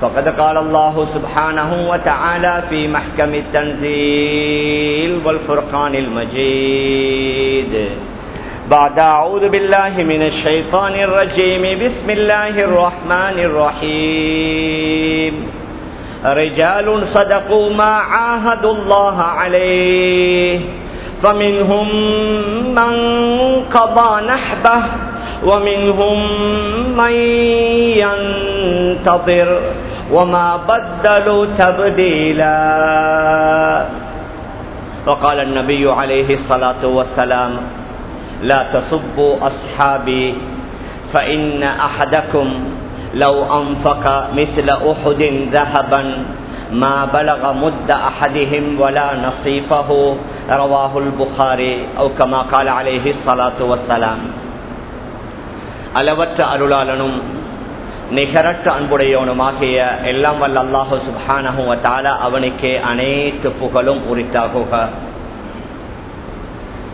فقد قال الله سبحانه وتعالى في محكم التنزيل والفرقان المجيد. بعد أعوذ بالله من الشيطان الرجيم. بسم الله الرحمن الرحيم. رجال صدقوا ما عاهدوا الله عليه. فمنهم من قضى نحبه ومنهم من ينتظر. وما بدلوا تبديلا وقال النبي عليه الصلاة والسلام لا تصبوا أصحابي فإن أحدكم لو أنفق مثل أحد ذهبا ما بلغ مد أحدهم ولا نصيفه رواه البخاري أو كما قال عليه الصلاة والسلام அளவற்ற அருளாளனும் நிகரற்ற அன்புடையவனுமாகிய எல்லாம் வல்ல அல்லாஹு சுபானகும் தாலா அவனுக்கே அனைத்து புகழும் உரித்தாகுக.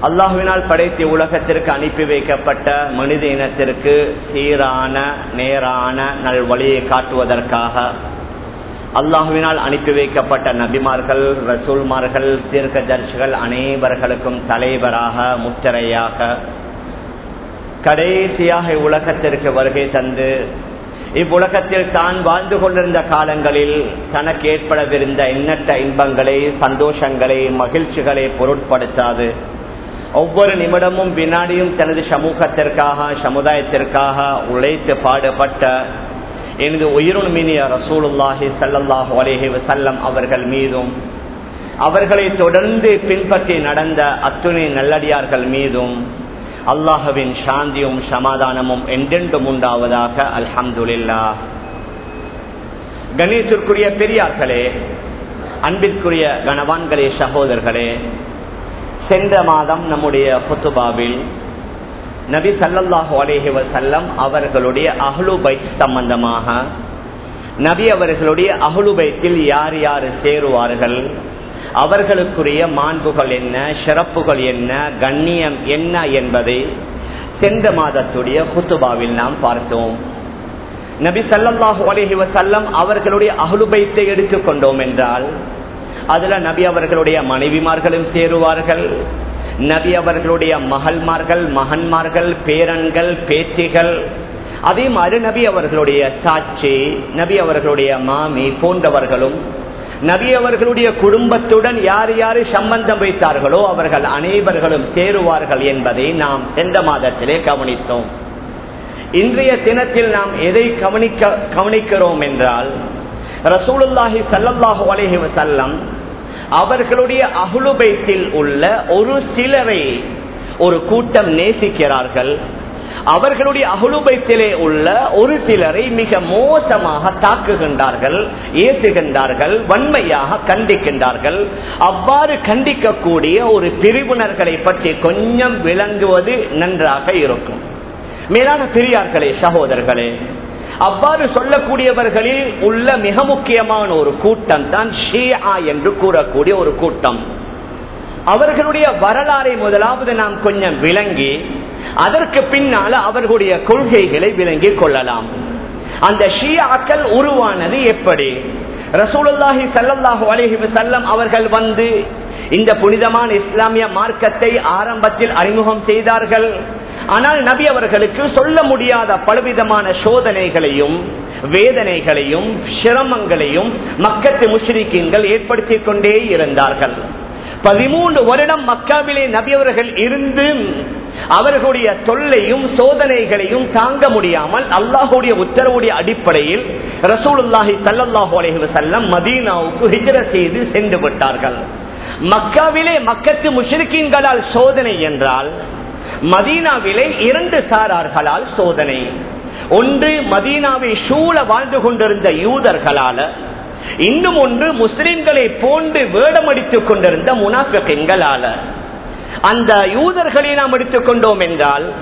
அல்லாஹுவினால் படைத்த உலகத்திற்கு அனுப்பி வைக்கப்பட்ட மனித இனத்திற்கு சீரான நேரான நல் வழியை காட்டுவதற்காக அல்லாஹுவினால் அனுப்பி வைக்கப்பட்ட நபிமார்கள் ரசூல்மார்கள் தீர்க்க தர்ஷிகள் அனைவர்களுக்கும் தலைவராக முத்திரையாக கடைசியாக உலகத்திற்கு வருகை தந்து இவ்வுலகத்தில் தான் வாழ்ந்து கொண்டிருந்த காலங்களில் தனக்கு ஏற்படவிருந்த எண்ணற்ற இன்பங்களை சந்தோஷங்களை மகிழ்ச்சிகளை பொருட்படுத்தாது. ஒவ்வொரு நிமிடமும் வினாடியும் தனது சமூகத்திற்காக சமுதாயத்திற்காக உழைத்து பாடுபட்ட எனது உயிருண்மினிய ரசூலுல்லாஹி சல்லாஹு அலேஹி வசல்லம் அவர்கள் மீதும் அவர்களை தொடர்ந்து பின்பற்றி நடந்த அத்துணை நல்லடியார்கள் மீதும் அல்லாஹவின் சாந்தியும் சமாதானமும் என்றென்றும் உண்டாவதாக அல்ஹம்துல்லா கணேசிற்குரிய பெரியார்களே அன்பிற்குரிய கணவான்களே சகோதரர்களே சென்ற மாதம் நம்முடைய புத்துபாவில் நபி சல்லாஹு அலேஹி வசல்லம் அவர்களுடைய அஹ்லுபை சம்பந்தமாக நபி அவர்களுடைய அஹ்லுபைத்தில் யார் யார் சேருவார்கள்? அவர்களுக்குரிய மாண்புகள் என்ன சிறப்புகள் என்ன கண்ணியம் என்ன என்பதை சென்ற மாதத்துடைய குத்துபாவில் நாம் பார்த்தோம். நபி சல்லாஹு அலஹி வசல்லம் அவர்களுடைய அகுலுபைத்தை எடுத்துக்கொண்டோம் என்றால் அதுல நபி அவர்களுடைய மனைவிமார்களும் சேருவார்கள் நபி அவர்களுடைய மகள்மார்கள் மகன்மார்கள் பேரன்கள் பேத்திகள் அதே மாதிரி நபி அவர்களுடைய சாட்சி நபி அவர்களுடைய மாமி போன்றவர்களும் நபி அவர்களுடைய குடும்பத்துடன் யார் யாரு சம்பந்தம் வைத்தார்களோ அவர்கள் அனைவர்களும் சேருவார்கள் என்பதை நாம் சென்ற மாதத்திலே கவனித்தோம். இன்றைய தினத்தில் நாம் எதை கவனிக்க கவனிக்கிறோம் என்றால் ரசூலுல்லாஹி சல்லாஹு அலஹி வசல்லம் அவர்களுடைய அகுலுபைத்தில் உள்ள ஒரு சிலரை ஒரு கூட்டம் நேசிக்கிறார்கள். அவர்களுடைய அகலுபத்திலே உள்ள ஒரு சிலரை மிக மோசமாக தாக்குகின்றார்கள் ஏசுகின்றார்கள் வன்மையாக கண்டிக்கின்றார்கள். அவ்வாறு கண்டிக்கக்கூடிய ஒரு பிரிவினர்களை பற்றி கொஞ்சம் விளங்குவது நன்றாக இருக்கும். மேலான பெரியார்களே சகோதரர்களே அவ்வாறு சொல்லக்கூடியவர்களில் உள்ள மிக முக்கியமான ஒரு கூட்டம் தான் ஷியா என்று கூறக்கூடிய ஒரு கூட்டம். அவர்களுடைய வரலாறை முதலாவது நாம் கொஞ்சம் விளங்கி அதற்கு பின்னால அவர்களுடைய கொள்கைகளை விளங்கிக் கொள்ளலாம். அந்த ஷியாக்கள் உருவானது எப்படி? ரசூலுல்லாஹி சல்லல்லாஹு அலஹி வஸல்லம் அவர்கள் வந்து இந்த புனிதமான இஸ்லாமிய மார்க்கத்தை ஆரம்பத்தில் அறிமுகம் செய்தார்கள். ஆனால் நபி அவர்களுக்கு சொல்ல முடியாத பலவிதமான சோதனைகளையும் வேதனைகளையும் சிரமங்களையும் மக்கத்து முஷ்ரிக்கீன்கள் ஏற்படுத்திக் கொண்டே இருந்தார்கள். பதிமூன்று வருடம் மக்காவிலே நபியவர்கள் இருந்து அவர்களுடைய தொல்லையும் சோதனைகளையும் தாங்க முடியாமல் அல்லாஹுடைய உத்தரவுடைய அடிப்படையில் ரசூலுல்லாஹி சல்லாஹூ அலஹி மதீனாவுக்கு ஹிஜர செய்து சென்று விட்டார்கள். மக்காவிலே மக்கத்து முஷ்ரிக்கீன்களால் சோதனை என்றால் மதீனாவிலே இரண்டு சாரார்களால் சோதனை. ஒன்று மதீனாவை சூழ வாழ்ந்து கொண்டிருந்த யூதர்களால இன்னும் ஒன்று முஸ்லிம்களை போன்று வேடமடித்துக் கொண்டிருந்த முனாஃபிகங்களால அந்த யூதர்களை நாம் எடுத்துக்கொண்டோம் என்றால்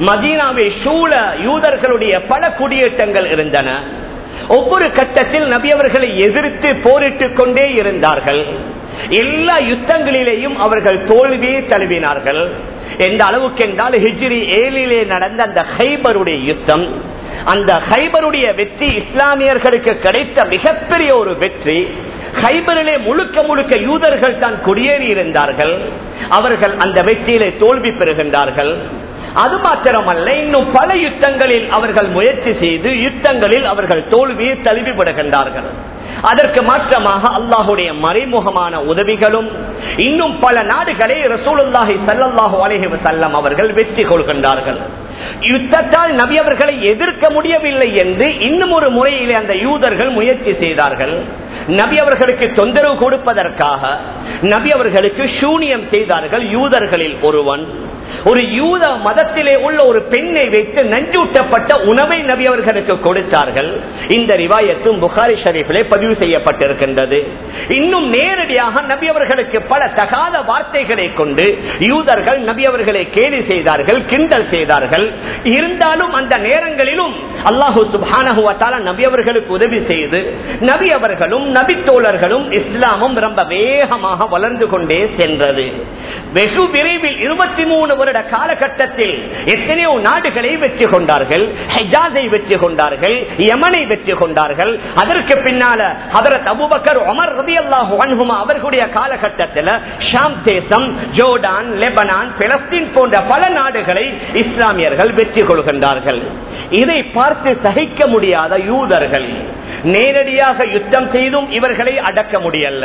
மதீனாவை சூழ யூதர்களுடைய பல குடியேற்றங்கள் இருந்தன. ஒவ்வொரு கட்டத்தில் நபியவர்களை எதிர்த்து போரிட்டுக் கொண்டே இருந்தார்கள். எல்லா யுத்தங்களிலேயும் அவர்கள் தோல்வியை தழுவினார்கள். எந்த அளவுக்கு என்றால் ஹிஜ்ரி ஏழிலே நடந்த அந்த ஹைபருடைய யுத்தம் அந்த ஹைபருடைய வெற்றி இஸ்லாமியர்களுக்கு கிடைத்த மிகப்பெரிய ஒரு வெற்றி. ஹைபரிலே முழுக்க முழுக்க யூதர்கள் தான் குடியேறி இருந்தார்கள் அவர்கள் அந்த வெற்றியிலே தோல்வி பெறுகின்றார்கள். அது மாத்திரமல்ல இன்னும் பல யுத்தங்களில் அவர்கள் முயற்சி செய்து யுத்தங்களில் அவர்கள் தோல்வியை தழுவிப்படுகின்றார்கள் அதற்கு மாற்றமாக அல்லாஹுடைய மறைமுகமான உதவிகளும் இன்னும் பல நாடுகளை ரசூலுல்லாஹி சல்லாஹூ அலஹி வசல்லம் அவர்கள் வெற்றி கொள்கின்றார்கள். யுத்தத்தால் நபி அவர்களை எதிர்க்க முடியவில்லை என்று இன்னும் ஒரு முறையில் அந்த யூதர்கள் முயற்சி செய்தார்கள். நபி அவர்களுக்கு தொந்தரவு கொடுப்பதற்காக நபி அவர்களுக்கு சூனியம் செய்தார்கள் யூதர்களில் ஒருவன். ஒரு யூத மதத்திலே உள்ள ஒரு பெண்ணை வைத்து நஞ்சூட்டப்பட்ட உணவை நபி அவர்களுக்கு கொடுத்தார்கள். இந்த ரிவாயத்தும் புகாரி ஷரீஃபிலே பதிவு செய்யப்பட்டிருக்கின்றது. இன்னும் நேரடியாக நபி அவர்களுக்கு பல தகாத வார்த்தைகளை கொண்டு யூதர்கள் நபி அவர்களை கேலி செய்தார்கள் கிண்டல் செய்தார்கள். செய்தார்கள். இருந்தாலும் அந்த நேரங்களிலும் அல்லாஹு சுபானகுவத்தால நபி அவர்களுக்கு உதவி செய்து நபி அவர்களும் நபி தோழர்களும் இஸ்லாமும் ரொம்ப வேகமாக வளர்ந்து கொண்டே சென்றது. வெகு விரைவில் இருபத்தி மூணு வருட காலகட்டத்தில் எத்தனையோ நாடுகளை வெற்றி கொண்டார்கள் ஹெஜாஸை வெற்றி கொண்டார்கள் யமனை வெற்றி கொண்டார்கள். அதற்கு பின்னால ஹதரத் அபுபக்கர் உமர் ரதி அல்லாஹு அவர்களுடைய காலகட்டத்தில் ஷாம் தேசம் ஜோர்டான் லெபனான் பிலஸ்தீன் போன்ற பல நாடுகளை இஸ்லாமியர்கள் வெற்றி கொள்கின்றார்கள். இதை பார்த்து சகிக்க முடியாத யூதர்கள் நேரடியாக யுத்தம் செய்தும் இவர்களை அடக்க முடியல.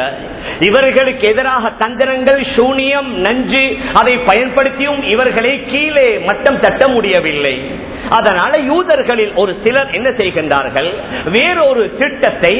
இவர்களுக்கு எதிராக தந்திரங்கள் சூனியம் நஞ்சு அதை பயன்படுத்தியும் இவர்களை கீழே மட்டம் தட்ட முடியவில்லை. அதனால யூதர்களில் ஒரு சிலர் என்ன செய்கின்றார்கள்? வேறொரு திட்டத்தை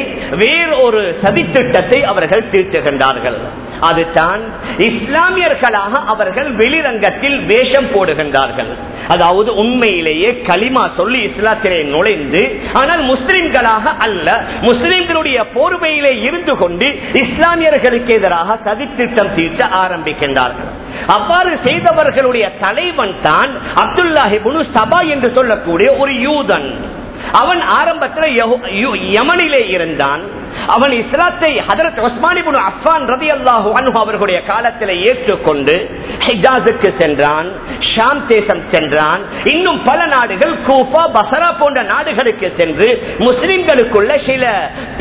வேறொரு சதி திட்டத்தை அவர்கள் தீர்த்துகின்றார்கள். அதுதான் இஸ்லாமியர்களாக அவர்கள் வெளிரங்கத்தில் வேஷம் போடுகின்றார்கள். அதாவது உண்மையிலேயே களிமா சொல்லி இஸ்லாத்திலே நுழைந்து ஆனால் முஸ்லிம்களாக அல்ல முஸ்லிம்களுடைய போர்வையிலே இருந்து கொண்டு இஸ்லாமியர்களுக்கு எதிராக சதித்திட்டம் தீர்த்த ஆரம்பிக்கின்றார்கள். அவ்வாறு செய்தவர்களுடைய தலைவன் தான் அப்துல்லாஹிபுனு சபா என்று சொல்லக்கூடிய ஒரு யூதன். அவன் ஆரம்பத்தில் யமனிலே இருந்தான். அவன் இஸ்லாத்தை ஹதரத் உஸ்மானிபுன் அஃபான் ரதி அல்லாஹு அனு அவர்களுடைய காலத்தில் ஏற்றுக்கொண்டு ஹிஜாஸுக்கு சென்றான் ஷாம் தேசம் சென்றான் இன்னும் பல நாடுகள் கூஃபா பசரா போன்ற நாடுகளுக்கு சென்று முஸ்லிம்களுக்குள்ள சில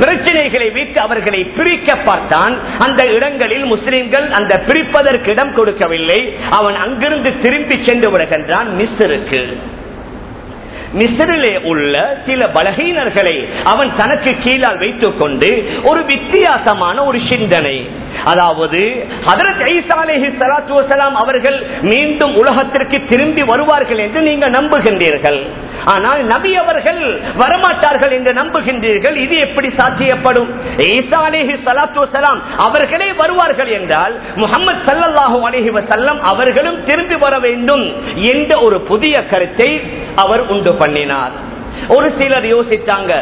பிரச்சனைகளை வைத்து அவர்களை பிரிக்க பார்த்தான். அந்த இடங்களில் முஸ்லிம்கள் அந்த பிரிப்பதற்கு இடம் கொடுக்கவில்லை. அவன் அங்கிருந்து திரும்பி சென்று விடுகின்றான் மிஸ்ருக்கு. மிசரிலே உள்ள சில பலகீனர்களை அவன் தனக்கு கீழால் வைத்துக் கொண்டு ஒரு வித்தியாசமான ஒரு சிந்தனை. அதாவது அவர்கள் மீண்டும் உலகத்திற்கு திரும்பி வருவார்கள் என்று நீங்க நம்புகின்றீர்கள். ஆனால் நபி அவர்கள் வரமாட்டார்கள் என்று நம்புகின்றீர்கள். இது எப்படி சாத்தியப்படும்? ஈசா அலேஹி சலாத்து அவர்களே வருவார்கள் என்றால் முகமது சல்லாஹூ அலேஹி வசல்லம் அவர்களும் திரும்பி வர வேண்டும் என்ற ஒரு புதிய கருத்தை அவர் உண்டு பண்ணினார். ஒரு சிலர் யோசித்தாங்க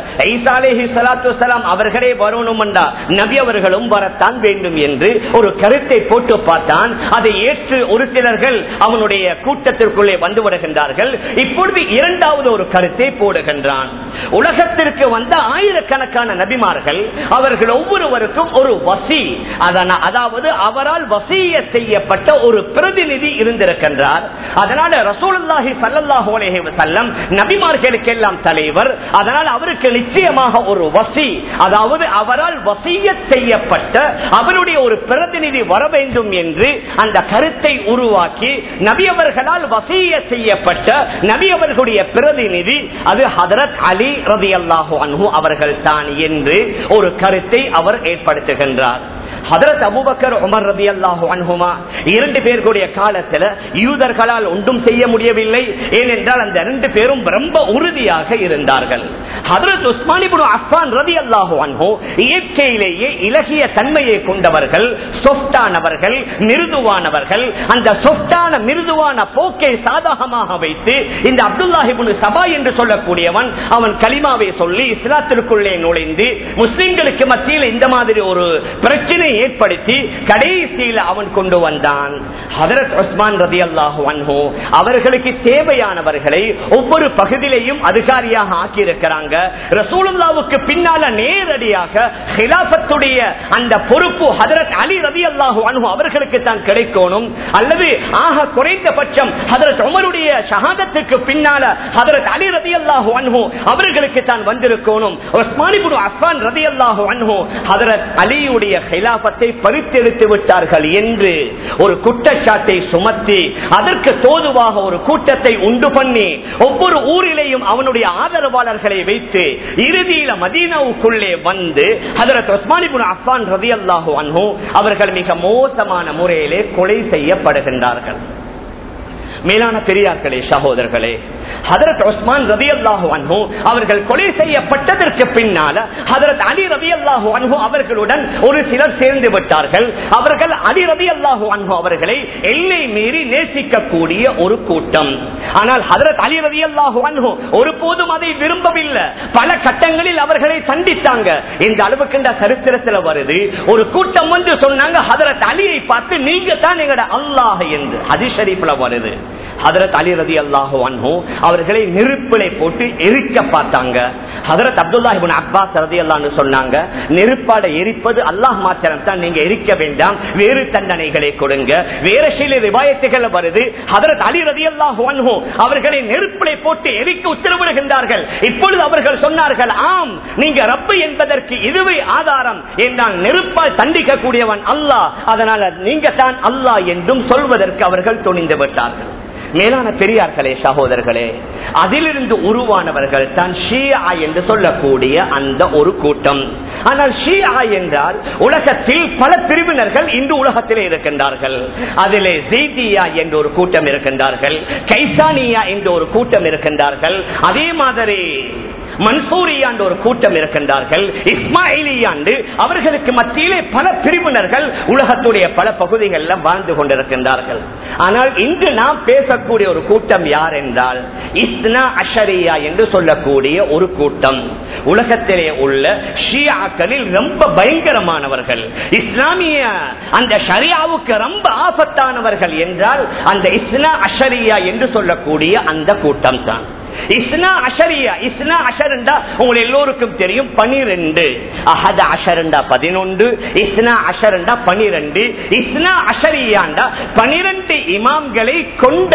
அவர்களே வரணும்டா நபி அவர்களும் வரத்தான் வேண்டும் என்று ஒரு கருத்தை போட்டு பார்த்தான். அதை ஏற்று ஒரு சிலர்கள் அவனுடைய கூட்டத்திற்குள்ளே வந்து விடுகின்றார்கள் இப்பொழுது இரண்டாவது ஒரு கருத்தை போடுகின்றான். உலகத்திற்கு வந்த ஆயிரக்கணக்கான நபிமார்கள் அவர்கள் ஒவ்வொருவருக்கும் ஒரு வசி. அதாவது அவரால் வசிய செய்யப்பட்ட ஒரு பிரதிநிதி இருந்திருக்கின்றார். அதனால ரசூலாஹி சல்லாஹூ அலேஹி வசல்லம் நபிமார்களுக்கெல்லாம் தலைவர். அதனால் அவருக்கு நிச்சயமாக ஒரு வசி. அதாவது அவரால் வசிய செய்யப்பட்ட அவருடைய ஒரு பிரதிநிதி வர வேண்டும் என்று அந்த கருத்தை உருவாக்கி நபி அவர்களால் வசிய செய்யப்பட்ட நபி அவர்களுடைய பிரதிநிதி அது ஹதரத் அலி ரதி அல்லாஹு அன்ஹு அவர்கள் தான் என்று ஒரு கருத்தை அவர் ஏற்படுத்துகின்றார். ஹதரத் அபுபக்கர் உமர் ரபி அல்லாஹு அன்ஹுமா. இரண்டு பேர்களுடைய காலத்துல யூதர்களால் ஒன்றும் செய்ய முடியவில்லை. ஏனென்றால் அந்த இரண்டு பேரும் ரொம்ப உறுதியாக இருந்தார்கள். ஹதரத் உஸ்மானிபுரு அஃபான் ரபி அல்லாஹு அன்ஹோ இயற்கையிலேயே இலகிய தன்மையை கொண்டவர்கள் சொஃப்டானவர்கள் மிருதுவானவர்கள். அந்த சொஃப்டான மிருதுவான போக்கை சாதகமாக வைத்து இந்த அப்துல்லாஹிபுன் சபா என்று சொல்லக்கூடியவன் அவன் கலிமாவை சொல்லி இஸ்லாத்திற்குள்ளே நுழைந்து முஸ்லிம்களுக்கு மத்தியில் இந்த மாதிரி ஒரு பிரச்சனை பிரச்சனை ஏற்படுத்தி கடைசியில் அவன் கொண்டு வந்தான். ஹதரத் உஸ்மான் ரதி அல்லாஹு அன்ஹு அவர்களுக்கு தேவையானவர்களை ஒவ்வொரு பகுதியிலையும் அதிகாரியாக ஆக்கி இருக்கிறாங்க ரசூலுல்லாவுக்கு பின்னால நேரடியாக ஹிலாபத்துடைய அந்த பொறுப்பு ஹதரத் அலி ரதி அல்லாஹு அன்ஹு அவர்களுக்கு தான் கிடைக்கணும். அல்லது ஆக குறைந்தபட்சம் ஹதரத் உமருடைய ஷஹாதத்துக்கு பின்னால ஹதரத் அலி ரதி அல்லாஹு அன்ஹு அவர்களுக்கு தான் வந்திருக்கணும். உஸ்மானிபுடு அஃபான் ரதி அல்லாஹு அன்ஹு ஹதரத் அலியுடைய ஹிலாபத்தை பறித்தெடுத்து விட்டார்கள் என்று ஒரு குற்றச்சாட்டை சுமத்தி அதற்கு தோதுவாக ஒரு கூட்டத்தை உண்டு பண்ணி ஒவ்வொரு ஊரிலேயும் அவனுடைய ஆதரவாளர்களை வைத்து இறுதியில மதீனாவுக்குள்ளே வந்து ஹதரத் உஸ்மானிபுன் அஃபான் ரதி அல்லாஹு அவர்கள் மிக மோசமான முறையிலே கொலை செய்யப்படுகின்றார்கள். மேலான பெரியார்களே சகோதரர்களே ஹதரத் உஸ்மான் ரவி அல்லாஹு அன்ஹு அவர்கள் கொலை செய்யப்பட்டதற்கு பின்னால ஹதரத் அலி ரவி அல்லாஹு அன்ஹு அவர்களுடன் ஒரு சிலர் சேர்ந்து விட்டார்கள். அவர்கள் அலி ரவி அல்லாஹு அன்ஹு அவர்களை எல்லை மீறி நேசிக்கக்கூடிய ஒரு கூட்டம். ஆனால் ஹதரத் அலி ரவி அல்லாஹு அன்ஹு ஒருபோதும் அதை விரும்பவில்லை. பல கட்டங்களில் அவர்களை சந்தித்தாங்க. இந்த அளவுக்கு சரித்திரத்தில் வருது. ஒரு கூட்டம் வந்து சொன்னாங்க ஹதரத் அலியை பார்த்து நீங்க தான் எங்கட அல்லாஹ் என்று. ஹதிஷரீப்ல வருது. ஹதரத் அலி ரதி அல்லாஹு அன்ஹு அவர்களை நெருப்பிலை போட்டு எரிக்க பார்த்தாங்க. ஹதரத் அப்துல்லாஹிபின் அப்பாஸ் அல்லான்னு சொன்னாங்க நெருப்பாட எரிப்பது அல்லாஹ் மாத்திரம் தான் நீங்க எரிக்க வேண்டாம். வேறு தண்டனைகளை கொடுங்க. வேற சில ரிவாயத்துகள் வருது. ஹதரத் அலி ரதி அல்லாஹ் அவர்களை நெருப்பிலை போட்டு எரிக்க உத்தரவிடுகின்றார்கள். இப்பொழுது அவர்கள் சொன்னார்கள் ஆம் நீங்க ரப்பு என்பதற்கு இதுவே ஆதாரம். என்றான். நெருப்பால் தண்டிக்க கூடியவன் அல்லாஹ். அதனால நீங்க தான் அல்லாஹ் என்றும் சொல்வதற்கு அவர்கள் துணிந்து விட்டார்கள். மேலான பெரியார்களே சகோதரர்களே அதிலிருந்து உருவானவர்கள் தான் ஷியா என்று சொல்லக்கூடிய அந்த ஒரு கூட்டம். ஆனால் ஷியா என்றால் உலகத்தில் பல பிரிவினர்கள் இன்று உலகத்திலே இருக்கின்றார்கள். அதிலே ஜெய்தியா என்ற ஒரு கூட்டம் இருக்கின்றார்கள் கைசானியா என்ற ஒரு கூட்டம் இருக்கின்றார்கள் அதே மாதிரி மன்சூரியாண்டு ஒரு கூட்டம் இருக்கின்றார்கள் இஸ்மாயிலியாண்டு அவர்களுக்கு மத்தியிலே பல பிரிவினர்கள் உலகத்துடைய பல பகுதிகளில் வாழ்ந்து கொண்டிருக்கின்றார்கள். ஆனால் இன்று நாம் பேச இருக்கக்கூடிய ஒரு கூட்டம் யார் என்றால் இஸ்னா அஷரியா என்று சொல்லக்கூடிய ஒரு கூட்டம். உலகத்திலே உள்ள ஷியாக்களில் ரொம்ப பயங்கரமானவர்கள். இஸ்லாமிய அந்த ஷரியாவுக்கு ரொம்ப ஆபத்தானவர்கள் என்றால் அந்த இஸ்னா அஷரியா என்று சொல்லக்கூடிய அந்த கூட்டம் தான். இஸ்னா அஷரியா இஸ்னா அஷரண்டா உங்களை எல்லோருக்கும் தெரியும் பனிரெண்டு. அஹத அஷரண்டா பதினொன்று இஸ்னா அஷரண்டா பனிரெண்டு. இஸ்னா அஷரியாண்டா பனிரெண்டு இமாம்களை கொண்ட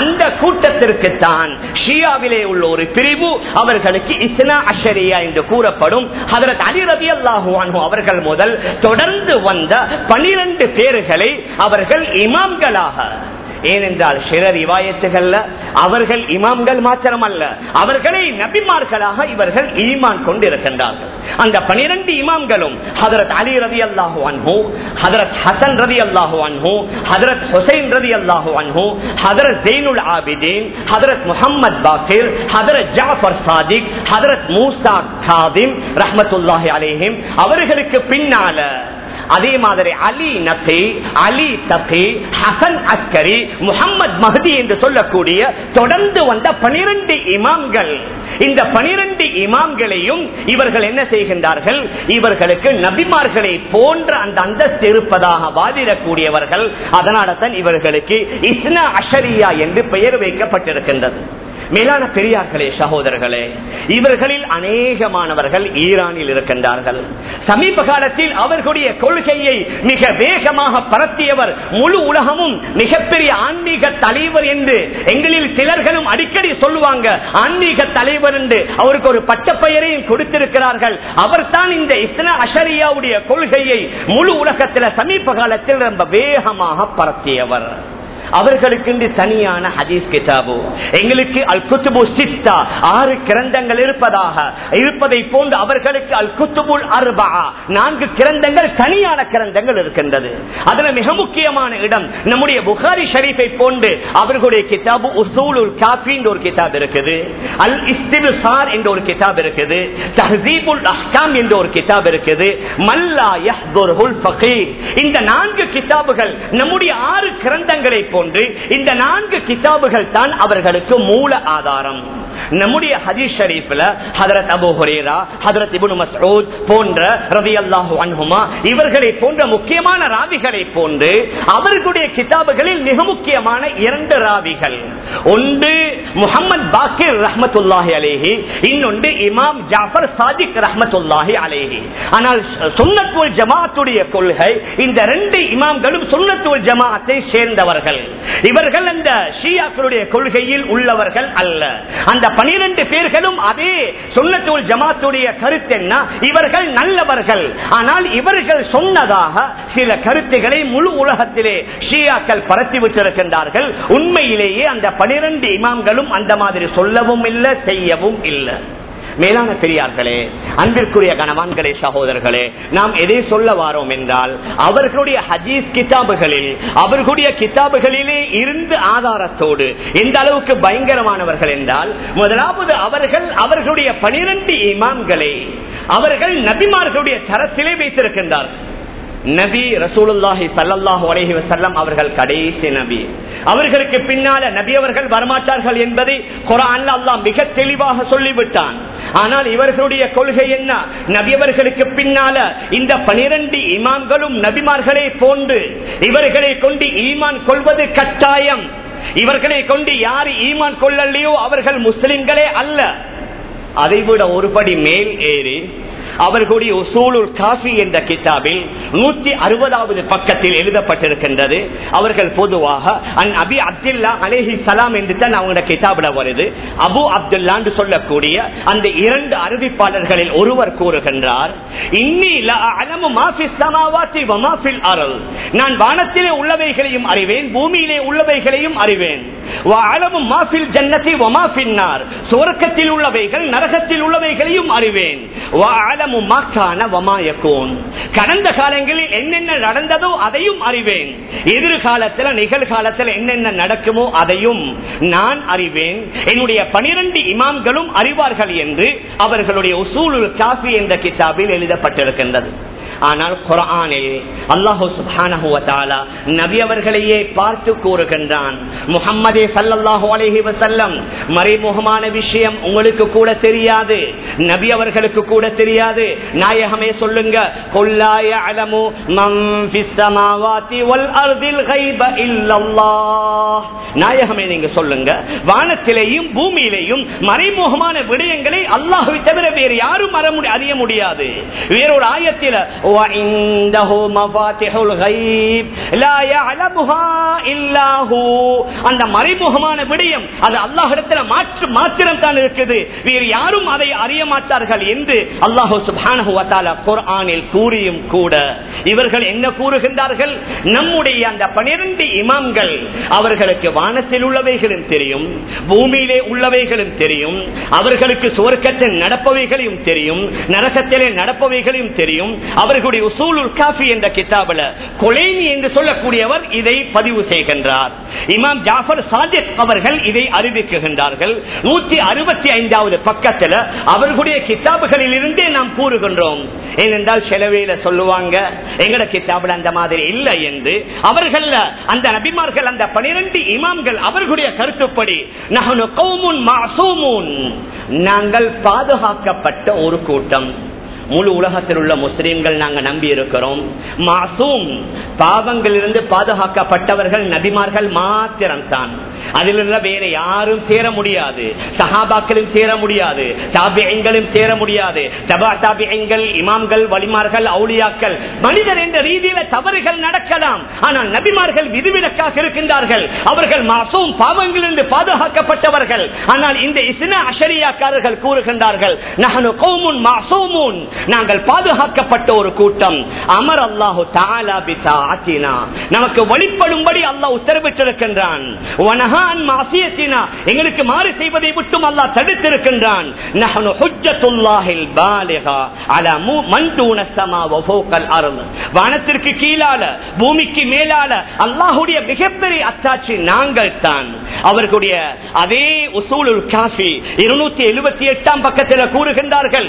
அந்த கூட்டத்திற்கு தான் ஷியாவிலே உள்ள ஒரு பிரிவு அவர்களுக்கு இஸ்னா அஷரியா என்று கூறப்படும். அதற்கு அலி ரபி அல்லாஹு அவர்கள் முதல் தொடர்ந்து வந்த பனிரெண்டு பேர்களை அவர்கள் இமாம்களாக ஏனென்றால் சில ரிவாயத்துகள்ல அவர்கள் இமாம்கள் மாத்திரமல்ல. அவர்களை நபிமார்களாக இவர்கள் ஈமான் கொண்டு இருக்கின்றார்கள் அந்த பனிரெண்டு இமாம்களும் ஹதரத் அலி ரதி அல்லாஹு அன்ஹு ஹதரத் ஹசன் ரதி அல்லாஹு அன்ஹூ ஹதரத் ஹுசைன் ரதி அல்லாஹு அன்ஹு ஹதரத் ஜெயினுல் ஆபிதீன் ஹதரத் முகமது பாசிர் ஹதரத் ஜாஃபர் சாதிக் ஹதரத் மூசா காதிம் ரஹமத்துல்லாஹி அலேஹிம். அவர்களுக்கு பின்னால அதே மாதிரி Ali Naqi Ali Taqi Hasan Askari Muhammad Mahdi என்று சொல்லக்கூடிய தொடர்ந்து வந்த பனிரெண்டு இமாம்கள். இந்த பனிரெண்டு இமாம்களையும் இவர்கள் என்ன செய்கின்றார்கள்? இவர்களுக்கு நபிமார்களை போன்ற அந்த அந்தஸ்து இருப்பதாக வாதிடக்கூடியவர்கள். அதனால தான் இவர்களுக்கு இஸ்னா அஷரியா என்று பெயர் வைக்கப்பட்டிருக்கின்றது. மேலான பெரியார்களே சகோதரர்களே இவர்களில் அநேகமானவர்கள் ஈரானில் இருக்கின்றார்கள். சமீப காலத்தில் அவர்களுடைய கொள்கையை மிக வேகமாக பரத்தியவர் முழு உலகமும் மிகப்பெரிய ஆன்மீக தலைவர் என்று எங்களில் சிலர்களும் அடிக்கடி சொல்லுவாங்க. ஆன்மீக தலைவர் என்று அவருக்கு ஒரு பட்டப்பெயரையும் கொடுத்திருக்கிறார்கள். அவர்தான் இந்த இஸ்னா அஷரியாவுடைய கொள்கையை முழு உலகத்தில் சமீப காலத்தில் ரொம்ப வேகமாக பரத்தியவர். அவர்களுக்கு தனியான ஹதீஸ் கிதாபு. எங்களுக்கு அல் குத்துபு சித்தா ஆறு கிரந்தங்கள் இருப்பதாக. இருப்பதை போன்று அவர்களுக்கு அல் குத்துபுல் அர்பா நான்கு கிரந்தங்கள் தனியான கிரந்தங்கள் இருக்கின்றது. அதுல மிக முக்கியமான இடம் நம்முடைய புகாரி ஷரீஃபை போன்று அவர்களுடைய கிதாபு உசூலுல் காஃபி என்ற ஒரு கிதாப் இருக்குது. அல் இஸ்திபிசார் என்ற ஒரு கிதாப் இருக்குது. தஹீபுல் அஹ்காம் என்ற ஒரு கிதாப் இருக்குது. மல்லா யஹ்துருல் ஃபகீர். இந்த நான்கு கிதாபுகள் நம்முடைய ஆறு கிரந்தங்களை போன்று இந்த நான்கு கிதாபுகள் தான் அவர்களுக்கு மூல ஆதாரம். நம்முடைய ஹதீஸ் ஷரீஃப்ல ஹதரத் அபு ஹுரேரா ஹதரத் இப்னு மசூத் போன்ற ரவி அல்லாஹு அன்ஹுமா இவர்களை போன்ற முக்கியமான ராவிகளை போன்று அவர்களுடைய கிதாபுகளில் மிக முக்கியமான இரண்டு ராவிகள். ஒன்று முகமது பாக்கிர் ரஹமத்துல்லாஹி அலேஹி இன்னொன்று இமாம் ஜாஃபர் சாதிக் ரஹமத்துல்லாஹி அலேஹி. ஆனால் சுண்ணத்துல் ஜமாத்துடைய கொள்கை இந்த ரெண்டு இமாம்களும் சுண்ணத்துல் ஜமாத்தை சேர்ந்தவர்கள். இவர்கள் அந்த ஷியாக்களுடைய கொள்கையில் உள்ளவர்கள் அல்ல. அந்த பனிரெண்டு பேர்களும் அதே சுன்னத்துல் ஜமாத்துடைய கருத்து என்ன? இவர்கள் நல்லவர்கள். ஆனால் இவர்கள் சொன்னதாக சில கருத்துக்களை முழு உலகத்திலே ஷியாக்கள் பரத்தி விட்டிருக்கின்றார்கள். உண்மையிலேயே அந்த பனிரெண்டு இமாம்களும் அந்த மாதிரி சொல்லவும் இல்லை செய்யவும் இல்லை. மேலான பெரியார்களே அன்பிற்குரிய கணவான்களே சகோதரர்களே நாம் எதை சொல்ல வாரோம் என்றால் அவர்களுடைய ஹஜீஸ் கிதாபுகளில் அவர்களுடைய கிதாபுகளிலே இருந்து ஆதாரத்தோடு எந்த அளவுக்கு பயங்கரமானவர்கள் என்றால் முதலாவது அவர்கள் அவர்களுடைய பனிரெண்டு இமாம்களை அவர்கள் நபிமார்களுடைய தரத்திலே வைத்திருக்கின்றார்கள். நபி ரசூலுல்லாஹி சல்லாஹூ அலஹி வசல்லம் அவர்கள் கடைசி நபி. அவர்களுக்கு பின்னால நபி அவர்கள் வரமாட்டார்கள் என்பதை குரான் அல்லாஹ் மிக தெளிவாக சொல்லிவிட்டான். ஆனால் இவர்களுடைய கொள்கை என்ன? நபியவர்களுக்கு பின்னால இந்த பனிரெண்டு இமாம்களும் நபிமார்களை போன்று இவர்களை கொண்டு ஈமான் கொள்வது கட்டாயம். இவர்களை கொண்டு யார் ஈமான் கொள்ளலையோ அவர்கள் முஸ்லிம்களே அல்ல. அதைவிட ஒருபடி மேல் ஏறி அவர்களுடைய உசூலுல் காஃபி என்ற கிதாபில் நூத்தி அறுபதாவது பக்கத்தில் எழுதப்பட்டிருக்கின்றது. அவர்கள் பொதுவாக அன் அபி அப்துல்லா அலேஹி சலாம் என்று தான் அவங்களோட கிதாபில் வருது. அபு அப்துல்லான்னு சொல்லக்கூடிய அந்த இரண்டு அறிவிப்பாளர்களில் ஒருவர் கூறுகின்றார் நான் வானத்திலே உள்ளவைகளையும் அறிவேன் பூமியிலே உள்ளவைகளையும் அறிவேன். அலமு மாஃபில் ஜன்னதி உள்ளவைகள் நரகத்தில் உள்ளவைகளையும் அறிவேன். கடந்த காலங்களில் என்னென்ன நடந்ததோ அதையும் அறிவேன். எதிர்காலத்தில் நிகழ்காலத்தில் என்னென்ன நடக்குமோ அதையும் நான் அறிவேன். என்னுடைய பனிரெண்டு இமாம்களும் அறிவார்கள் என்று அவர்களுடைய உசூல் காஃபி என்ற கிதாபில் எழுதப்பட்டிருக்கின்றது. ஆனால் குரானில் அல்லாஹு சுபானஹுவத்தாலா நபி அவர்களையே பார்த்து கூறுகின்றான். முகம்மதே சல்லாஹு அலஹி வசல்லம் மறைமுகமான விஷயம் உங்களுக்கு கூட தெரியாது. நபி அவர்களுக்கு கூட தெரியாது. நாயகமே சொல்லுங்க கொல்லாய அலமு நாயகமே நீங்க சொல்லுங்க வானத்திலேயும் பூமியிலேயும் மறைமுகமான விடயங்களை அல்லாஹுவை தவிர வேறு யாரும் அறிய முடியாது. வேறொரு ஆயத்தில் وعنده مفاتح الغيب لا يعلمها الا هو அந்த மறைமுகமான விடயம் அது அல்லாஹ்விடத்தில் மாற்று மாத்திரம் தான் இருக்குது வேறு யாரும் அதை அறிய மாட்டார்கள் என்று அல்லாஹு சுப்ஹானஹு வ தஆலா குர்ஆனில் கூறியும் கூட இவர்கள் என்ன கூறுகின்றார்கள் நம்முடைய அந்த 12 இமாம்கள் அவர்களுக்கு வானத்தில் உள்ளவைகளும் தெரியும் பூமியிலே உள்ளவைகளும் தெரியும் அவர்களுக்கு சுவர்க்கத்தில் நடப்பவைகளையும் தெரியும் நரகத்திலே நடப்பவைகளையும் தெரியும் அவர்களுடைய உசூலுல் காஃபி என்ற கிதாபில் கொலைனி என்று சொல்லக்கூடியவர் இதை பதிவு செய்கின்றார். இமாம் ஜாஃபர் சாஜித் அவர்கள் இதை அறிவிக்குகின்றார்கள். நூத்தி அறுபத்தி ஐந்தாவது பக்கத்தில் அவர்களுடைய கிதாபுகளில் இருந்தே நாம் கூறுகின்றோம். ஏனென்றால் செலவையில சொல்லுவாங்க எங்கட கிதாபில் அந்த மாதிரி இல்லை என்று. அவர்கள் அந்த நபிமார்கள் அந்த பனிரெண்டு இமாம்கள் அவர்களுடைய கருத்துப்படி நாங்கள் பாதுகாக்கப்பட்ட ஒரு கூட்டம். முழு உலகத்தில் உள்ள முஸ்லீம்கள் நாங்க நம்பி இருக்கிறோம் மாசூம் பாவங்களிலிருந்து பாதுகாக்கப்பட்டவர்கள் நபிமார்கள் மாத்திரம் தான் அதில் வேற யாரும் சேர முடியாது. சஹாபாக்களும் சேர முடியாது. தாபியங்களும் சேர முடியாது. தபா தாபியங்கள் இமாம்கள் வலிமார்கள் அவுளியாக்கள் மனிதர் என்ற ரீதியில தவறுகள் நடக்கலாம். ஆனால் நபிமார்கள் விதிவிலக்காக இருக்கின்றார்கள். அவர்கள் மாசூம் பாவங்களிலிருந்து பாதுகாக்கப்பட்டவர்கள். ஆனால் இந்த இஸ்னா அஷரியாக்காரர்கள் கூறுகின்றார்கள் நகனு கோமுன் மாசூமுன். நாங்கள் பாதுகாக்கப்பட்ட ஒரு கூட்டம். அமர் அல்லாஹு நமக்கு வழிபடும்படி அல்லாஹ் உத்தரவிட்டிருக்கின்றான். எங்களுக்கு மாறு செய்வதை விட்டும் அல்லாஹ் தடுத்திருக்கின்றான். வானத்திற்கு கீழால பூமிக்கு மேலால அல்லாஹுடைய மிகப்பெரிய அத்தாட்சி நாங்கள் தான் அவர்களுடைய அதே உசூலுல் காஃபி 278 பக்கத்தில் கூறுகின்றார்கள்.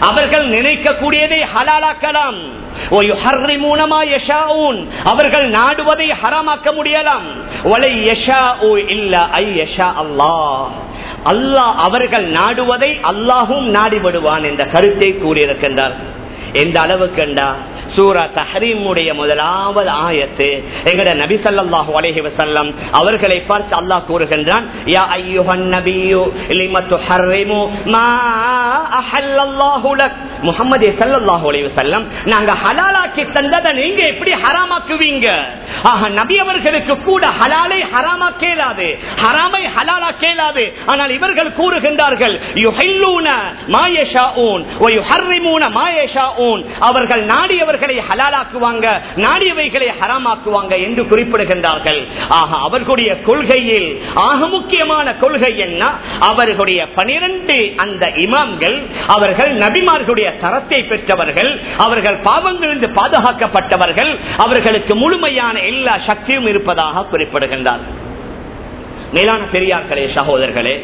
அவர்கள் நினைக்கக்கூடியதை ஹலாலாக்கலாம். அவர்கள் நாடுவதை ஹராமாக்க முடியலாம். அல்லாஹ் அவர்கள் நாடுவதை அல்லாஹும் நாடிவிடுவான் என்ற கருத்தை கூறியிருக்கின்றார். எந்த அளவுக்குண்டா சூரா தஹரீமுடைய முதலாவது ஆயத்து. எங்கட நபி ஸல்லல்லாஹு அலஹி வசல்லம் அவர்களை பார்த்து அல்லாஹ் கூறுகின்றான் முகமது அய்யுஹன் நபியு லிம நாங்க ஹலாலாக்கி தந்ததை நீங்க எப்படி ஹராமாக்குவீங்க? ஆக நபி அவர்களுக்கு கூட ஹலாலை ஹராமா கேளாது ஹராமை ஹலாலா கேளாது ஆனால் இவர்கள் கூறுகின்றார்கள் யுஹில்லூன மாயஷா ஊன் வ யுஹர்ரிமூன மாயஷா அவர்கள் நாடியவர்களை ஹலாலாக்குவாங்க நாடியவைகளை ஹராமாக்குவாங்க என்று குறிப்பிடுகின்றார்கள். ஆக அவர்களுடைய கொள்கையில் ஆக முக்கியமான கொள்கை என்ன? அவர்களுடைய பனிரெண்டு அந்த இமாம்கள் அவர்கள் நபிமார்களுடைய தரத்தை பெற்றவர்கள் அவர்கள் பாவங்களிலிருந்து பாதுகாக்கப்பட்டவர்கள் அவர்களுக்கு முழுமையான எல்லா சக்தியும் இருப்பதாக குறிப்பிடுகின்றார்கள் மேலான பெரியார்களே சகோதரர்களே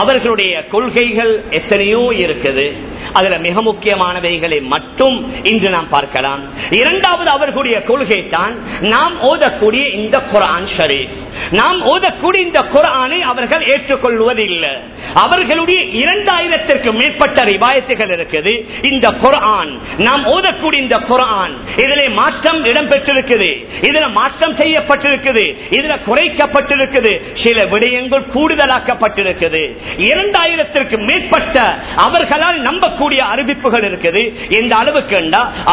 அவர்களுடைய கொள்கைகள் எத்தனையோ இருக்குது. அதுல மிக முக்கியமானவைகளை மட்டும் இன்று நாம் பார்க்கலாம். இரண்டாவது அவர்களுடைய கொள்கை தான் நாம் ஓதக்கூடிய இந்த குரான் ஷரீப் நாம் ஓதக்கூடிய இந்த குரானை அவர்கள் ஏற்றுக்கொள்வதில்லை. அவர்களுடைய இரண்டாயிரத்திற்கு மேற்பட்ட ரிவாயத்துகள் இருக்குது. இந்த குரான் நாம் ஓதக்கூடிய இந்த குரான் இதிலே மாற்றம் இடம்பெற்றிருக்குது. இதுல மாற்றம் செய்யப்பட்டிருக்குது. இதுல குறைக்கப்பட்டிருக்குது. சில விடயங்கள் கூடுதலாக்கப்பட்டிருக்குது. இரண்டாயிரத்திற்கு மேற்பட்ட அவர்களால் நம்ப நம்பக்கூடிய அறிவிப்புகள் இருக்குது. இந்த அளவுக்கு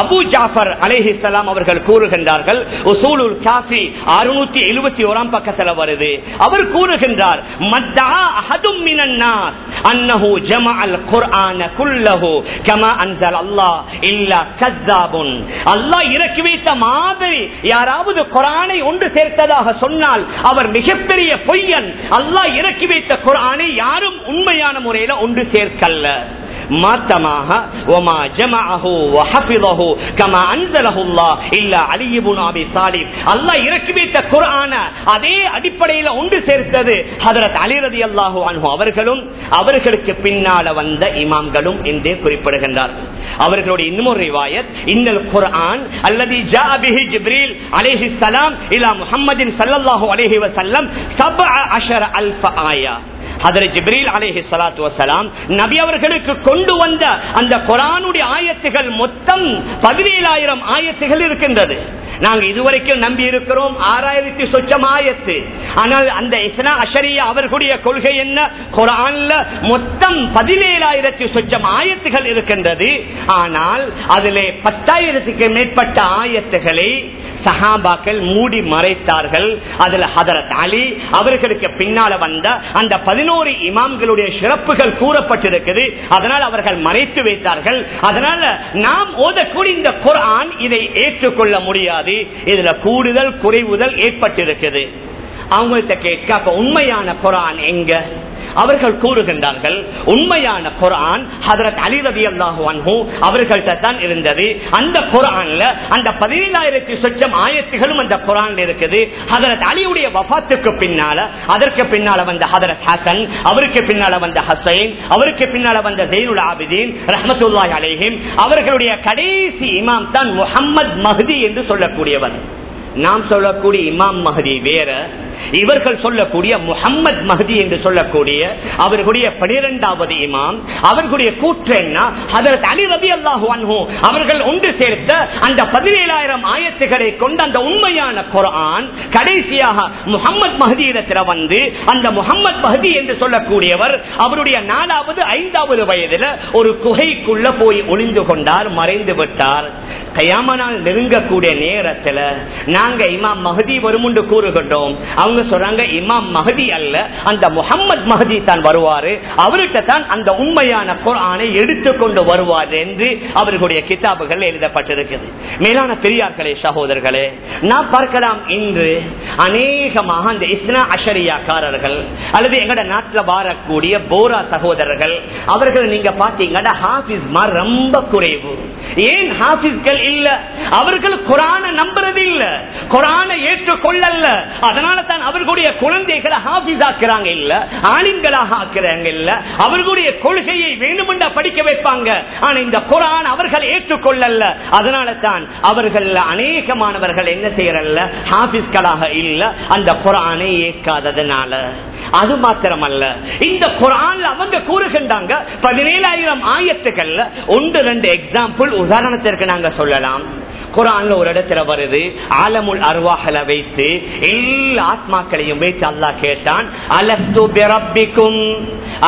அபு ஜாஃபர் அலேஹிஸ்லாம் அவர்கள் கூறுகின்றார்கள் உசூலுல் காஃபி அறுநூத்தி எழுபத்தி ஓராம் பக்கத்தில் வருது. அவர் கூறுகின்றார் மத்தா அஹதும் மினன் நாஸ் அன்னஹு ஜமஅல் குர்ஆன குல்லஹு கமா அன்சல் அல்லாஹ் இல்லா கஸ்ஸாபுன். அல்லாஹ் இறக்கி வைத்த மாதிரி யாராவது குர்ஆனை ஒன்று சேர்த்ததாக சொன்னால் அவர் மிகப்பெரிய பொய்யன். அல்லாஹ் இறக்கி வைத்த குர்ஆனை யாரும் உண்மையான முறையில ஒன்று சேர்க்கல்ல. மாத்தமாக ஒமா ஜமஅஹு வஹஃபிதஹு கமா அன்ஸலஹு அல்லாஹ் இல்லா அலி இப்னு அபி தாலிப். அல்லாஹ் இறக்கி வைத்த குர்ஆன அதே அடிப்படையில் ஒன்று சேர்த்தது ஹதரத் அலி ரலியல்லாஹு அன்ஹு அவர்களும் அவர்களுக்கு பின்னால வந்த இமாம்களும் என்றே குறிப்பிடுகின்றார். அவர்களுடைய இன்னொரு ரிவாயத் இன்னல் குர்ஆன் அல்லது ஜா பிஹி ஜிப்ரீல் அலைஹி ஸலாம் இலா முஹம்மதின் ஸல்லல்லாஹு அலைஹி வஸல்லம் 17 அல்ஃப ஆயா. ஹதரத் ஜிப்ரீல் அலைஹி ஸலாத்து வஸலாம் நபி அவர்களுக்கு கொண்டு வந்த அந்த குரானுடைய ஆயத்துகள் மொத்தம் 17000 ஆயத்துகள் இருக்கின்றது. நாங்க இதுவரைக்கும் நம்பி இருக்கிறோம். ஆறாயிரத்தி சொச்சம் ஆயத்து. ஆனால் அந்த இஸ்னா அஷரிய அவர்களுடைய கொள்கை என்ன? குரான்ல மொத்தம் பதினேழாயிரத்தி சொச்சம் ஆயத்துகள் இருக்கின்றது. ஆனால் அதிலே பத்தாயிரத்துக்கு மேற்பட்ட ஆயத்துகளை சஹாபாக்கள் மூடி மறைத்தார்கள். அதுல ஹதரத் அலி அவர்களுக்கு பின்னால வந்த அந்த பதினோரு இமாம்களுடைய சிறப்புகள் கூறப்பட்டிருக்குது. அதனால் அவர்கள் மறைத்து வைத்தார்கள். அதனால நாம் ஓதக்கூடிய இந்த குரான் இதை ஏற்றுக்கொள்ள முடியாது. இதுல கூடுதல் குறைவுதல் ஏற்பட்டிருக்குது. அவங்கள்ட்ட கேட்க அப்ப உண்மையான குரான் எங்க? அவர்கள் கூறுகின்றார்கள் உண்மையான குரான் ஹதரத் அலி ரவி அல்லாஹு அவர்கள்ட்ட தான் இருந்தது. அந்த குரான்ல அந்த பதினேழாயிரத்தி சொச்சம் ஆயத்துகளும் அந்த குரான்ல இருக்குது. ஹதரத் அலியுடைய வபாத்துக்கு பின்னால அதற்கு பின்னால வந்த ஹதரத் ஹசன் அவருக்கு பின்னால வந்த ஹசைன் அவருக்கு பின்னால வந்த ஜெயினுல் ஆபிதீன் ரஹமத்துல்லாஹி அலேஹிம் அவர்களுடைய கடைசி இமாம் தான் முகம்மது மஹதி என்று சொல்லக்கூடியவர். நாம் சொல்லக்கூடிய இமாம் மஹதி வேற இவர்கள் சொல்லக்கூடிய முகம்மது மஹதி என்று சொல்லக்கூடிய அவர்களுடைய பனிரெண்டாவது இமாம். அவர்களுடைய கூற்று என்ன? அதற்கு அலி ரபி அல்லாஹு அவர்கள் ஒன்று சேர்த்த அந்த பதினேழாயிரம் ஆயத்துகளை கொண்ட அந்த உண்மையான குரான் கடைசியாக முகம்மது மஹதி இடத்துல வந்து அந்த முகம்மது மஹதி என்று சொல்லக்கூடியவர் அவருடைய நாலாவது ஐந்தாவது வயதுல ஒரு குகைக்குள்ள போய் ஒளிந்து கொண்டார் மறைந்து விட்டார். கையாமனால் நெருங்கக்கூடிய நேரத்தில் நாங்க இமாம் மஹதி வருமுண்டு என்று கூறுகின்றோம். அவங்க சொல்றாங்க இமாம் மகதி அல்ல அந்த முகம்மது மகதி தான் வருவாரு. அவர்கிட்ட தான் அந்த உண்மையான குரானை எடுத்துக்கொண்டு வருவார் என்று அவர்களுடைய கிதாபுகள் எழுதப்பட்டிருக்கிறது மேலான பெரியார்களே சகோதரர்களே நான் பார்க்கலாம் இன்று அநேகமாக அந்த இஸ்னா அஷரியாக்காரர்கள் அல்லது எங்கட நாட்டில் வாழக்கூடிய போரா சகோதரர்கள் அவர்கள் நீங்க பாத்தீங்கன்னா ஹாபிஸ் ரொம்ப குறைவு. ஏன் ஹாபிஸ்கள் இல்ல? அவர்கள் குரான நம்புறது இல்ல குரான ஏற்றுக்கொள்ளல அதனால தான் அவர்களுடைய குழந்தைகளை ஹாபிஸ் ஆக்குறாங்க இல்ல ஆலிம்களாக ஆக்குறாங்க இல்ல அவர்களுடைய கொள்கையை வேணுமென்ற படிக்க வைப்பாங்க. ஆனா இந்த குரான் அவர்கள் ஏற்றுக்கொள்ளல. அதனால தான் அவர்கள் அநேகமானவர்கள் என்ன செய்யறல்ல? ஹாபிஸ்களாக இல்ல அந்த குரானை ஏற்காததுனால. அது மாத்திரம் அல்ல இந்த குரான்ல அவங்க கூறுகின்றாங்க பதினேழாயிரம் ஆயத்துக்கள்ல ஒன்று ரெண்டு எக்ஸாம்பிள் உதாரணத்திற்கு நாங்க சொல்லலாம். குரான்ல ஒரு இடத்துல வருது ஆலமுல் அருவாகல வைத்து எல்லா ஆத்மாக்களையும் வைத்து அல்லா கேட்டான் அலஸ்து பிரப்பிக்கும்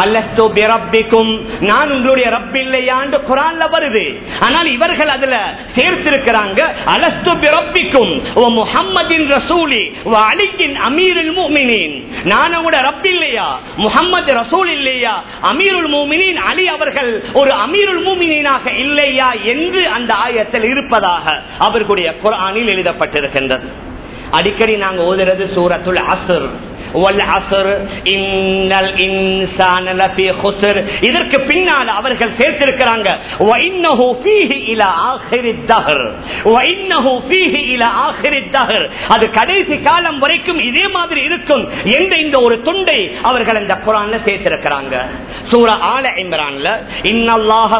அலஸ்து பிரப்பிக்கும் நான் உங்களுடைய ரப் இல்லையாண்டு குரான்ல வருது. ஆனால் இவர்கள் அதுல சேர்த்திருக்கிறாங்க அலஸ்து பிரப்பிக்கும் ஓ முஹம்மதின் ரசூலி அலிக்கின் அமீருல் மூமினின் நான் உங்களோட ரப் இல்லையா? முகம்மது ரசூல் இல்லையா? அமீருல் மூமினின் அலி அவர்கள் ஒரு அமீருல் மூமினாக இல்லையா? என்று அந்த ஆயத்தில் இருப்பதாக அவர்களுடைய குரானில் எழுதப்பட்டிருக்கின்றது. அடிக்கடி நாங்கள் ஓதுறது சூரத்துல் அசுர் இதற்கு பின்னால் அவர்கள் சேர்த்திருக்கிறாங்க. அது கடைசி காலம் வரைக்கும் இதே மாதிரி இருக்கும். என்ற இந்த ஒரு துண்டை அவர்கள் இந்த குரான்ல சேர்த்திருக்கிறாங்க. சூர ஆல இம்ரான்ல இன்னல்லாஹ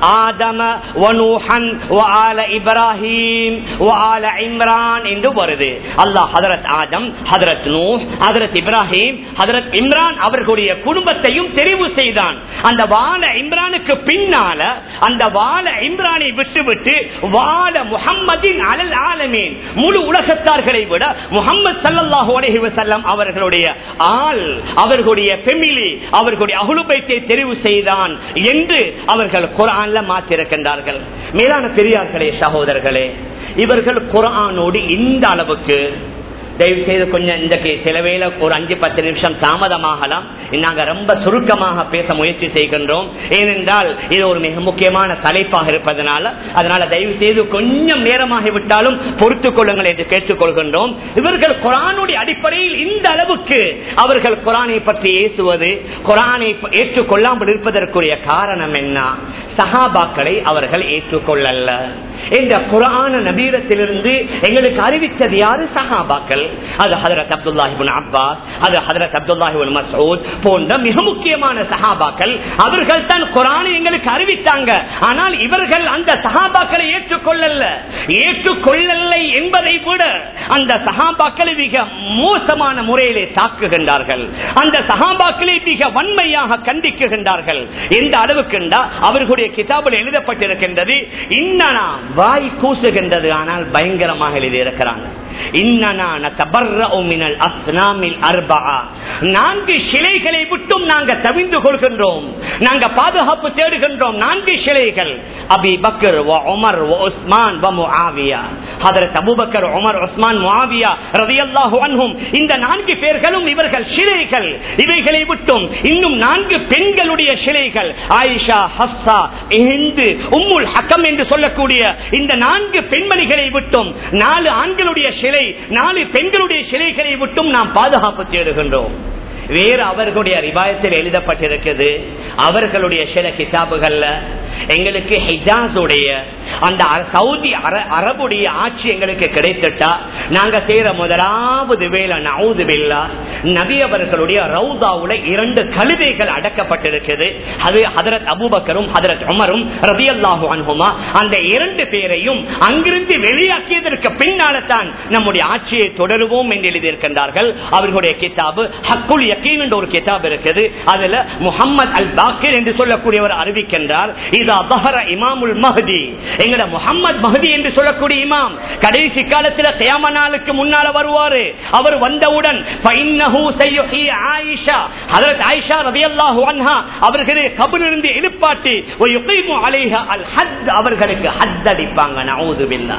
ஆதம வனூஹன் ஆல இப்ராஹிம் ஆல இம்ரான் என்று வருது. அல்லாஹ் ஹதரத் ஆதம் ஹதரத் நூஹ் ஹதரத் இப்ராஹிம் ஹதரத் இம்ரான் அவர்களுடைய குடும்பத்தையும் தெரிவு செய்தான். அந்த வாழ இம்ரானுக்கு பின்னால அந்த வாழ இம்ரானை விட்டு விட்டு வாழ முகம்மதின் அலல் ஆலமீன். முழு உலகத்தார்களை விட முகமது சல்லாஹூ அலஹி வசல்லம் அவர்களுடைய ஆள் அவர்களுடைய பெமிலி அவர்களுடைய அகுலுபைத்தை தெரிவு செய்தான் என்று அவர்கள் குரான்ல மாற்றிருக்கின்றார்கள். மேலான பெரியார்களே சகோதரர்களே இவர்கள் குரானோடு இந்த அளவுக்கு தயவு செய்து கொஞ்சம் இன்றைக்கு சில வேலை ஒரு அஞ்சு பத்து நிமிஷம் தாமதமாகலாம். நாங்க ரொம்ப சுருக்கமாக பேச முயற்சி செய்கின்றோம். ஏனென்றால் இது ஒரு மிக முக்கியமான தலைப்பாக இருப்பதனால அதனால தயவு செய்து கொஞ்சம் நேரமாகிவிட்டாலும் பொறுத்துக் கொள்ளுங்கள் என்று கேட்டுக்கொள்கின்றோம் இவர்கள் குரானுடைய அடிப்படையில் இந்த அளவுக்கு அவர்கள் குரானை பற்றி ஏசுவது குரானை ஏற்றுக்கொள்ளாமல் இருப்பதற்குரிய காரணம் என்ன? சஹாபாக்களை அவர்கள் ஏற்றுக்கொள்ளல்ல இந்த குரான நபீரத்திலிருந்து எங்களுக்கு அறிவித்தது யாரு? சஹாபாக்கள். அது ஹதரத் அப்பாஸ் அது ஹதரத் மசூத் போன்ற மிக முக்கியமான சஹாபாக்கள் அவர்கள் தான் குரானை எங்களுக்கு அறிவித்தாங்க. ஆனால் இவர்கள் அந்த சஹாபாக்களை ஏற்றுக்கொள்ளல. ஏற்றுக்கொள்ளலை என்பதை விட அந்த சஹாபாக்களை மிக மோசமான முறையிலே தாக்குகின்றார்கள். அந்த சஹாபாக்களை மிக வன்மையாக கண்டிக்குகின்றார்கள். எந்த அளவுக்கு அவர்களுடைய கிதாபில் எழுதப்பட்டிருக்கின்றது இன்னனா வாய் கூசுகின்றது ஆனால் பயங்கரமாக எழுதியிருக்கிறாங்க. நான்கு சிலைகளை விட்டும் நாங்க தவிந்து கொள்கின்றோம். நாங்க பாதுகாப்பு தேடுகின்றோம். நான்கு சிலைகள். Abi Bakr Umar Usman Abubakr Umar Usman Muawiya ரலியல்லாஹு அன்ஹும். இந்த நான்கு பேர்களும் இவர்கள் சிலைகள். இவைகளை விட்டும் இன்னும் நான்கு பெண்களுடைய சிலைகள். ஆயிஷா ஹஸ்ஸா இந்து உம்முல் ஹக்கம் என்று சொல்லக்கூடிய இந்த நான்கு பெண்மணிகளை விட்டும் நாலு ஆண்களுடைய சிலை நாலு பெண் பெண்களுடைய சிலைகளை விட்டும் நாம் பாதுகாப்பு தேடுகின்றோம். வேறு அவர்களுடைய ரிவாயத்தில் எழுதப்பட்டிருக்கிறது அவர்களுடைய சில கிதாபுகள்ல எங்களுக்கு ஹிஜாஸுடைய அந்த சவுதி அரபுடைய ஆட்சி எங்களுக்கு கிடைத்துட்டா நாங்க செய்யற முதலாவது வேலை நவுது பில்லா நபி அவர்களுடைய ரவுதாவுல இரண்டு கழுதைகள் அடக்கப்பட்டிருக்கிறது அது ஹதரத் அபுபக்கரும் ஹதரத் உமரும் ரபியல்லாஹு அன்ஹுமா அந்த இரண்டு பேரையும் அங்கிருந்து வெளியாக்கியதற்கு பின்னால்தான் நம்முடைய ஆட்சியை தொடருவோம் என்று எழுதியிருக்கின்றார்கள். அவர்களுடைய கிதாபு ஹக்குல் யக்கீன் என்ற ஒரு கிதாப் இருக்குது. அதுல முகமது அல் பாக்கிர் என்று சொல்லக்கூடியவர் அறிவிக்கின்றார். இது இமாமுல் மஹதி எங்கட முகமது மஹதி என்று சொல்லக்கூடிய இமாம் கடைசி காலத்தில் நாளுக்கு முன்னால வருவாரு. அவர் வந்தவுடன் ஆயிஷா. ஆயிஷா அன்ஹா அவர்களை கபரிலிருந்து எழுப்பாட்டி அவர்களுக்கு ஹத் அடிப்பாங்க.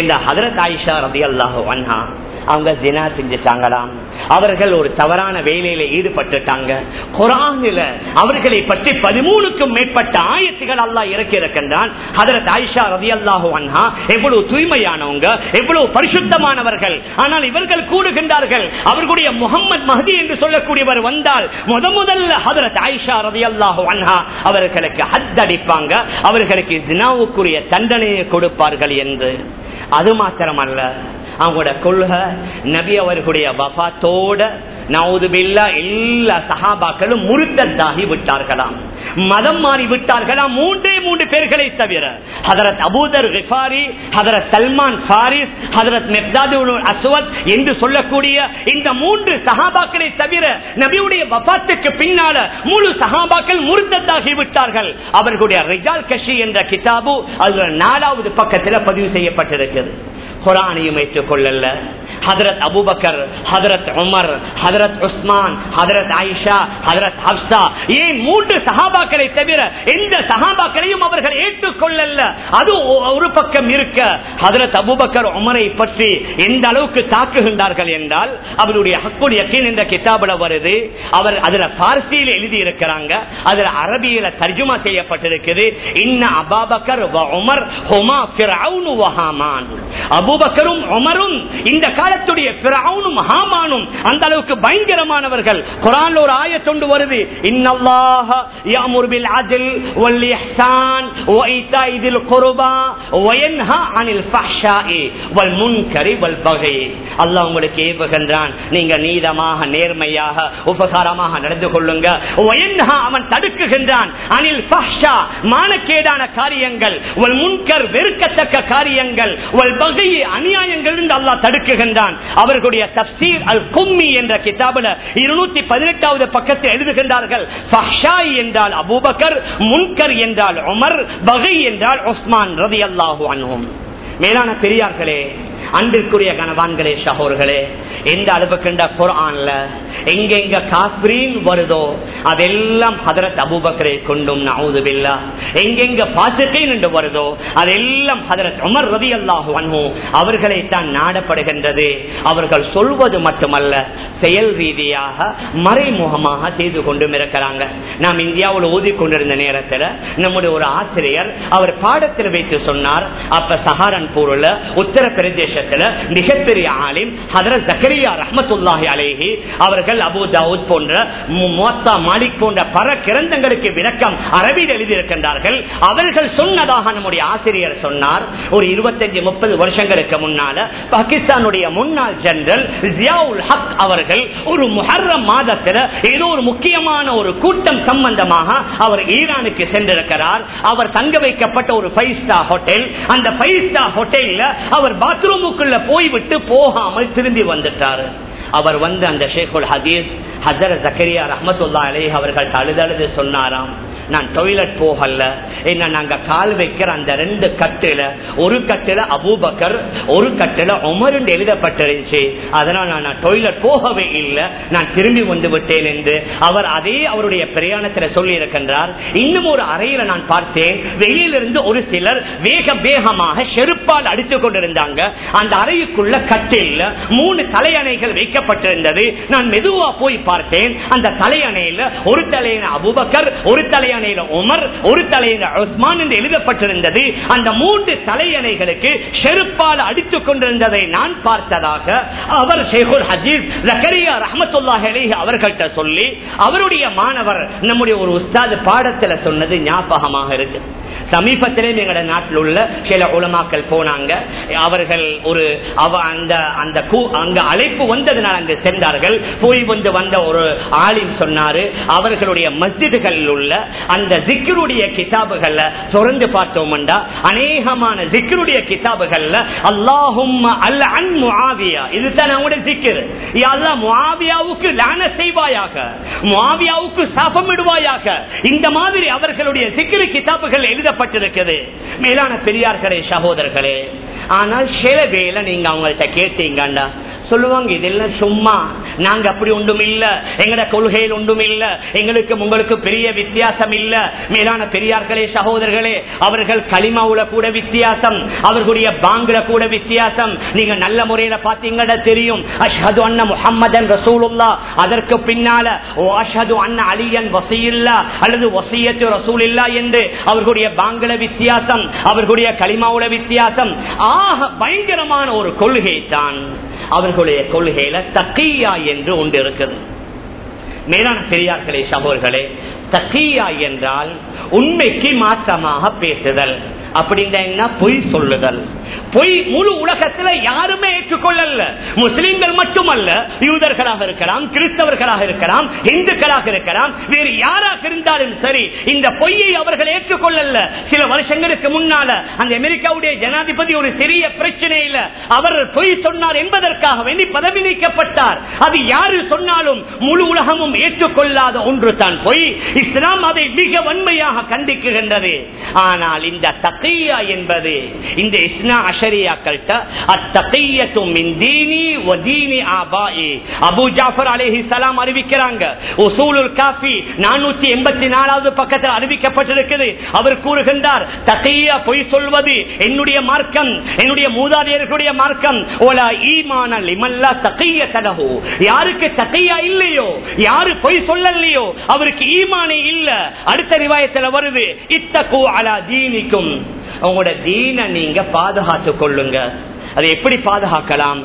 இந்த ஹதரத் ஆயிஷா ரலியல்லாஹு அன்ஹா அவங்க ஜினா செஞ்சுட்டாங்களாம். அவர்கள் ஒரு தவறான வேலையில ஈடுபட்டுட்டாங்க. குரானில அவர்களை பற்றி பதிமூணுக்கும் மேற்பட்ட ஆயத்துகள் அல்லாஹ் இறக்கி இருக்கின்றான். அதற்கு ஆயிஷா ரதி அல்லாஹு எவ்வளவு தூய்மையானவங்க எவ்வளவு பரிசுத்தமானவர்கள். ஆனால் இவர்கள் கூடுகின்றார்கள் அவர்களுடைய முகம்மது மஹதி என்று சொல்லக்கூடியவர் வந்தால் முத முதல்ல ஹதரத் ஆயிஷா ரதி அல்லாஹு அன்ஹா அவர்களுக்கு ஹத் அடிப்பாங்க அவர்களுக்கு ஜினாவுக்குரிய தண்டனையை கொடுப்பார்கள் என்று. அது மாத்திரமல்ல அவங்களோட கொள்கை நபி அவர்களுடைய வபாத்தோட நவுதுபில்லா எல்லா சஹாபாக்களும் முருத்தத்தாகி விட்டார்களாம். மதம் மாறி விட்டார்களாம் மூன்றே மூன்று பேர்களை தவிர. ஹதரத் அபூதர் ரிஃபாரி ஹதரத் சல்மான் ஃபாரிஸ் ஹதரத் மெப்தாது அஸ்வத் என்று சொல்லக்கூடிய இந்த மூன்று சஹாபாக்களை தவிர நபியுடைய வபாத்துக்கு பின்னால முழு சகாபாக்கள் முருத்தத்தாகி விட்டார்கள். அவர்களுடைய ரிஜால் கஷி என்ற கிதாபு அதுல நாலாவது பக்கத்தில் பதிவு செய்யப்பட்டிருக்கிறது. குரானையும் ஏற்றுக்கொள்ளல ஹதரத் அபுபக்கர் ஹதரத் உமர் ஹதரத் உஸ்மான் ஹதரத் ஆயிஷா ஹதரத் ஹப்சா ஏன் மூன்று சகாபாக்களை தவிர எந்த சகாபாக்களையும் அவர்கள் ஏற்றுக்கொள்ளல அது ஒரு பக்கம் இருக்க. ஹதரத் அபுபக்கர் உமரை பற்றி எந்த அளவுக்கு தாக்குகின்றார்கள் என்றால் அவருடைய ஹக்குல் யக்கீன் என்ற கிதாபில் வருது. அவர் அதுல பார்சியில் எழுதி இருக்கிறாங்க அதுல அரபியில தர்ஜுமா செய்யப்பட்டிருக்குது. இன்ன அபாபக்கர் உமர் ஹுமா அபுபக்கரும் உமர் வரும் இந்த காலத்துடைய ஹாமானும் அந்த அளவுக்கு பயங்கரமானவர்கள். குரான்ல ஒரு ஆய வருது. நீங்க நீதமாக நேர்மையாக உபகாரமாக நடந்து கொள்ளுங்க. அவன் தடுக்குகின்றான். அனில் மானக்கேடான காரியங்கள். வல் முன்கர் வெறுக்கத்தக்க காரியங்கள். வல் பகை அநியாயங்கள் இருந்து அல்லா தடுக்குகின்றான். அவர்களுடைய தப்சீர் அல் கும்மி என்ற கிதாபில் இருநூத்தி பதினெட்டாவது பக்கத்தில் எழுதுகின்றார்கள். என்றால் அபூபக்கர் முன்கர் என்றால் உமர் பகை என்றால் உஸ்மான் ரதி அல்லாஹு மேலான பெரியார்களே அன்பிற்குரிய கணவான்களே சகோர்களே எந்த அளவுக்குண்ட குரான்ல எங்கெங்க காஸ்பிரீன் வருதோ அதெல்லாம் ஹதரத் அபூபக்கரை கொண்டும் நவுதுபில்லா. எங்கெங்க பாசத்தை நின்று வருதோ அதெல்லாம் ஹதரத் உமர் ரதி அல்லாஹு அன்ஹு அவர்களை தான் நாடப்படுகின்றது. அவர்கள் சொல்வது மட்டுமல்ல செயல் ரீதியாக மறைமுகமாக செய்து கொண்டும் இருக்கிறாங்க. நாம் இந்தியாவில் ஊதி கொண்டிருந்த நேரத்தில் நம்முடைய ஒரு ஆசிரியர் அவர் பாடத்தில் வைத்து சொன்னார் அப்ப சஹாரன்பூர்ல உத்தரப்பிரதேசத்துல மிகப்பெரிய ஆலிம் ஹதரத் ஜக்கரியா ரஹமத்துல்லாஹி அலேஹி அவர்கள் அபு தாவூத் போன்ற மு- மாலிக் போன்ற பல கிரந்தங்களுக்கு விளக்கம் அரபியில் எழுதியிருக்கின்றார்கள். அவர்கள் சொன்னதாக நம்முடைய ஆசிரியர் சொன்னார். ஒரு இருபத்தஞ்சு முப்பது வருஷங்களுக்கு முன்னால பாகிஸ்தானுடைய முன்னாள் ஜெனரல் ஜியாவுல் ஹக் அவர்கள் ஒரு முஹர்ரம் மாதத்துல ஏதோ ஒரு முக்கியமான ஒரு கூட்டம் சம்பந்தமாக அவர் ஈரானுக்கு சென்றிருக்கிறார். அவர் தங்க வைக்கப்பட்ட ஒரு ஃபைவ் ஸ்டார் ஹோட்டல் அந்த ஃபைவ் ஸ்டார் ஹோட்டல்ல அவர் பாத்ரூமுக்குள்ள போய்விட்டு போகாமல் திரும்பி வந்துட்டாரு. அவர் வந்து அந்த ஷேகுல் ஹதீஸ் ஹசர ஜக்கரியா ரஹமத்துல்லா அலே அவர்கள் அழுதழுது சொன்னாராம் நான் டொய்லெட் போகல. என்ன நாங்க கால் வைக்கிற அந்த ரெண்டு கட்டுல ஒரு கட்டுல அபூபக்கர் ஒரு கட்டுல உமர் எழுதப்பட்டிருந்துச்சு. அதனால் நான் டொய்லெட் போகவே இல்லை. நான் திரும்பி வந்து விட்டேன் என்று அவர் அதே அவருடைய பிரயாணத்தில் சொல்லி இருக்கின்றார் இன்னும் ஒரு அறையில நான் பார்த்தேன். வெளியிலிருந்து ஒரு சிலர் வேக வேகமாக செருப்பால் அடித்துக் கொண்டிருந்தாங்க. அந்த அறையுக்குள்ள கட்டில் மூணு தலையணைகள் வைக்க வைக்கப்பட்டிருந்தது நான் மெதுவா போய் பார்த்தேன். அந்த தலையணையில ஒரு தலையணை அபுபக்கர் ஒரு தலையணையில உமர் ஒரு தலையணை உஸ்மான் என்று எழுதப்பட்டிருந்தது. அந்த மூன்று தலையணைகளுக்கு செருப்பால் அடித்துக் கொண்டிருந்ததை நான் பார்த்ததாக அவர் ஷேகுல் ஹஜீஸ் ஜக்கரியா ரஹமத்துல்லாஹி அலைஹி அவர்கள்ட்ட சொல்லி அவருடைய மாணவர் நம்முடைய ஒரு உஸ்தாது பாடத்துல சொன்னது ஞாபகமாக இருக்கு. சமீபத்திலே எங்களோட நாட்டில் உள்ள சில உலமாக்கள் போனாங்க. அவர்கள் ஒரு அவ அந்த அந்த அங்க அழைப்பு வந்ததுனால அங்கு சென்றார்கள். போய் கொண்டு வந்த ஒரு ஆளின் சொன்னாரு அவர்களுடைய மஸ்ஜிதுகளில் உள்ள அந்த ஜிக்கருடைய கிதாபுகள்ல தொடர்ந்து பார்த்தோம் அநேகமான ஜிக்கருடைய கிதாபுகள்ல அல்லாஹும் அல் அன் முஆவியா. இதுதான் அவங்களுடைய ஜிக்கர் யா அல்லாஹ் லான செய்வாயாக. முஆவியாவுக்கு சாபமிடுவாயாக. இந்த மாதிரி அவர்களுடைய சிக்கிரி கிதாபுகள் எழுதப்பட்டிருக்கிறது. மேலான பெரியார்களே சகோதரர்களே ஆனால் சில வேலை நீங்க அவங்கள்ட்ட கேட்டீங்கண்டா சொல்லுவாங்க இதெல்லாம் சும்மா. நாங்க அப்படி ஒன்றும் இல்ல எங்கட கொள்கையில் ஒன்றும் இல்ல எங்களுக்கு உங்களுக்கு பெரிய வித்தியாசம் இல்ல. மேலான பெரியார்களே சகோதரர்களே அவர்கள் களிமாவுல கூட வித்தியாசம். அவர்களுடைய பாங்குல கூட வித்தியாசம். நீங்க நல்ல முறையில பாத்தீங்கன்னா தெரியும். அஷ்ஹது அண்ண முஹம்மதன் ரசூலுல்லா அதற்கு பின்னால ஓ அஷ்ஹது அண்ண அலியன் வசியில்லா அல்லது வசியத்து ரசூலில்லா என்று அவர்களுடைய பாங்குல வித்தியாசம் அவர்களுடைய களிமாவுல வித்தியாசம். ஆக பயங்கரமான ஒரு கொள்கை தான் அவர்களுடைய கொள்கையில தக்கையா என்று ஒன்று இருக்குது. மேலான பெரியார்களே சகோர்களே தக்கையா என்றால் உண்மைக்கு மாற்றமாக பேசுதல். அப்படின்னா என்ன பொய் சொல்லுதல். பொய் முழு உலகத்துல யாருமே ஏற்றுக்கொள்ளல முஸ்லிம்கள் மட்டுமல்ல யூதர்களாக இருக்கலாம் கிறிஸ்தவர்களாக இருக்கலாம் இந்துக்களாக இருக்கலாம் வேறு யாராக இருந்தாலும் சரி இந்த பொய்யை அவர்கள் ஏற்றுக்கொள்ளல சில வருஷங்களுக்கு முன்னால அந்த அமெரிக்காவுடைய ஜனாதிபதி ஒரு சிறிய பிரச்சனையில அவர் பொய் சொன்னார் என்பதற்காக வேண்டி பதவி நீக்கப்பட்டார். அது யாரு சொன்னாலும் முழு உலகமும் ஏற்றுக்கொள்ளாத ஒன்று தான் பொய். இஸ்லாம் அதை மிக வன்மையாக கண்டிக்குகின்றது ஆனால் இந்த தக்கையா என்பது. இந்த இஸ்னா அஷரியாக்கள்கிட்ட அத்தகையத்தும் அபு ஜாஃபர் அலைஹி சலாம் அறிவிக்கிறாங்க. உசூலுல் காஃபி நானூத்தி எண்பத்தி நாலாவது பக்கத்தில் அறிவிக்கப்பட்டிருக்குது. அவர் கூறுகின்றார் தகையா பொய் சொல்வது என்னுடைய மார்க்கம் என்னுடைய மூதாதையர்களுடைய மார்க்கம். ஓலா ஈமான லிமல்லா தகைய தலஹு யாருக்கு தகையா இல்லையோ யாரு பொய் சொல்லலையோ அவருக்கு ஈமானே இல்ல. அடுத்த ரிவாயத்தில் வருது இத்தகோ அலா தீனிக்கும். உங்களோட தீன நீங்க பாதுகாத்துக் கொள்ளுங்க. அதை எப்படி பாதுகாக்கலாம்?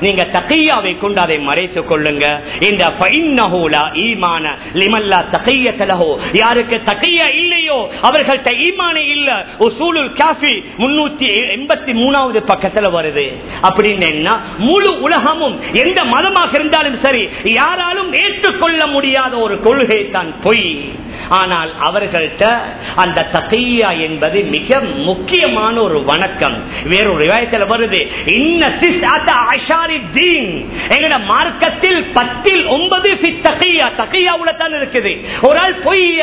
நீங்க தக்கையாவை கொண்டு அதை மறைத்துக் கொள்ளுங்க. இந்த ஃபைன்னஹுலா ஈமான லிமல்லா இல்லையோ? அவர்கள்ட்ட ஈமானே இல்ல. உசூலுல் காஃபி முன்னூத்தி எண்பத்தி மூணாவது பக்கத்துல வருது. அப்படின்னு முழு உலகமும் எந்த மதமாக இருந்தாலும் சரி யாராலும் ஏற்றுக்கொள்ள முடியாத ஒரு கொள்கை தான் பொய். ஆனால் அவர்கள்ட்ட அந்த தகையா என்பது மிக முக்கியமான ஒரு வணக்கம். வேறொரு ரிவாயத்தில் வருது. எங்கட மார்க்கத்தில் பத்தில் ஒன்பது இருக்குது. ஒரு ஆள் பொய்ய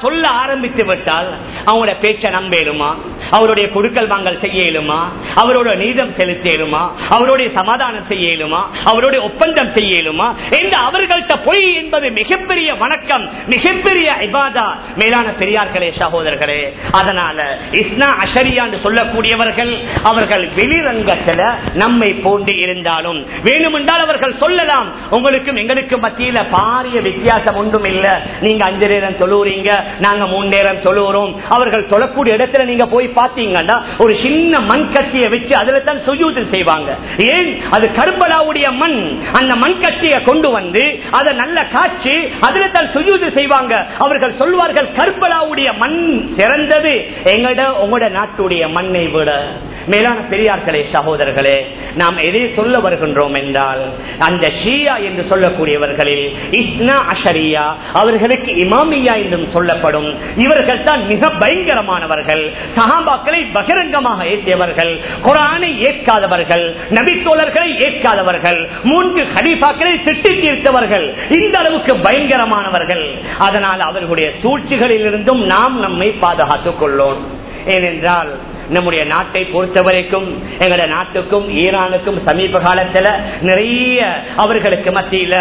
சொல்ல ஆரம்பி ஆரம்பித்து விட்டால் அவங்களோட பேச்சை நம்பேலுமா? அவருடைய கொடுக்கல் வாங்கல் செய்ய இயலுமா அவரோட நீதம் செலுத்த இயலுமா அவருடைய சமாதானம் செய்ய இயலுமா அவருடைய ஒப்பந்தம் செய்ய இயலுமா என்று அவர்கள்ட்ட பொய் என்பது மிகப்பெரிய வணக்கம் மிகப்பெரிய இபாதா. மேலான பெரியார்களே சகோதரர்களே அதனால இஸ்னா அஷரியான்னு சொல்லக்கூடியவர்கள் அவர்கள் வெளிரங்கத்துல நம்மை போன்று இருந்தாலும் வேணுமென்றால் அவர்கள் சொல்லலாம். உங்களுக்கும் எங்களுக்கும் மத்தியில பாரிய வித்தியாசம் ஒன்றும் இல்ல. நீங்க அஞ்சு நேரம் தொழுவுறீங்க நாங்க மூணு நேரம் தொழுவுறோம் அவர்கள் தொழக்கூடிய இடத்துல நீங்க போய் பார்த்தீங்கன்னா ஒரு சின்ன மண் கட்டியை வச்சு அதுல தான் சுஜூதில் செய்வாங்க. ஏன்? அது கர்பலாவுடைய மண். அந்த மண் கட்டியை கொண்டு வந்து அதை நல்ல காய்ச்சி அதுல தான் சுஜூது செய்வாங்க. அவர்கள் சொல்வார்கள் கர்பலாவுடைய மண் சிறந்தது. எங்கட உங்களோட நாட்டுடைய மண்ணை விட. மேலான பெரியார்களே சகோதரர்களே நாம் எதை சொல்ல வருகின்றோம் என்றால் அந்த ஷியா என்று சொல்லக்கூடியவர்களில் இஸ்னா அஷரியா அவர்களுக்கு இமாமியா என்றும் சொல்லப்படும். இவர்கள் தான் மிக பயங்கரமானவர்கள். சகாபாக்களை பகிரங்கமாக ஏற்றியவர்கள் குரானை ஏற்காதவர்கள் நபித்தோழர்களை ஏற்காதவர்கள் மூன்று ஹலீஃபாக்களை திட்டி தீர்த்தவர்கள். இந்த அளவுக்கு பயங்கரமானவர்கள். அதனால் அவர்களுடைய சூழ்ச்சிகளில் இருந்தும் நாம் நம்மை பாதுகாத்துக் கொள்ளோம். ஏனென்றால் நம்முடைய நாட்டை பொறுத்த வரைக்கும் எங்களுடைய நாட்டுக்கும் ஈரானுக்கும் சமீப காலத்துல நிறைய அவர்களுக்கு மத்தியில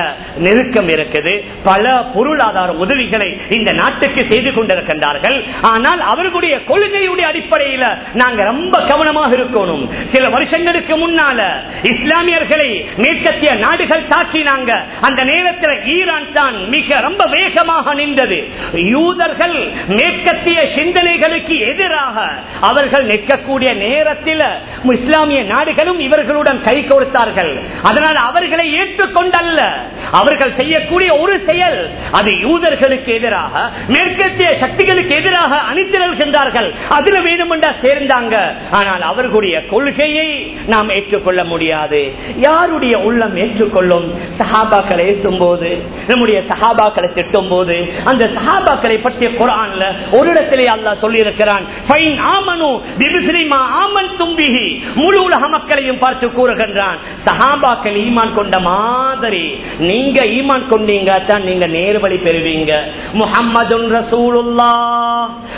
நெருக்கம் இருக்குது. பல பொருளாதார உதவிகளை இந்த நாட்டுக்கு செய்து கொண்டிருக்கின்றார்கள். ஆனால் அவர்களுடைய கொள்கையுடைய அடிப்படையில நாங்க ரொம்ப கவனமாக இருக்கணும். சில வருஷங்களுக்கு முன்னால இஸ்லாமியர்களை மேற்கத்திய நாடுகள் தாக்கினாங்க. அந்த நேரத்தில் ஈரான் தான் மிக ரொம்ப வேகமாக நின்றது. யூதர்கள் மேற்கத்திய சிந்தனைகளுக்கு எதிராக அவர்கள் நிற்கக்கூடிய நேரத்தில் இஸ்லாமிய நாடுகளும் இவர்களுடன் கை கொடுத்தார்கள். அதனால் அவர்களை ஏற்றுக்கொண்டல்ல. அவர்கள் செய்யக்கூடிய ஒரு செயல் அது யூதர்களுக்கு எதிராக மேற்கத்திய சக்திகளுக்கு எதிராக அணித்திரல்கின்றார்கள் அதுல வேணுமென்றா சேர்ந்தாங்க. ஆனால் அவர்களுடைய கொள்கையை நாம் ஏற்றுக்கொள்ள முடியாது. யாருடைய உள்ளம் ஏற்றுக்கொள்ளும்? சஹாபாக்களை ஏற்றும் போது நம்முடைய சஹாபாக்களை திட்டும் போது அந்த சஹாபாக்களை பற்றிய குரான்ல ஒரு இடத்திலே அல்லா சொல்லி இருக்கிறான் முழு உலக மக்களையும் பார்த்து கூறுகின்றான் சஹாபாக்கள் ஈமான் கொண்ட மாதிரி நீங்க ஈமான் கொண்டீங்க தான் நீங்க நேர்வழி பெறுவீங்க முஹம்மது ரசூலுல்லா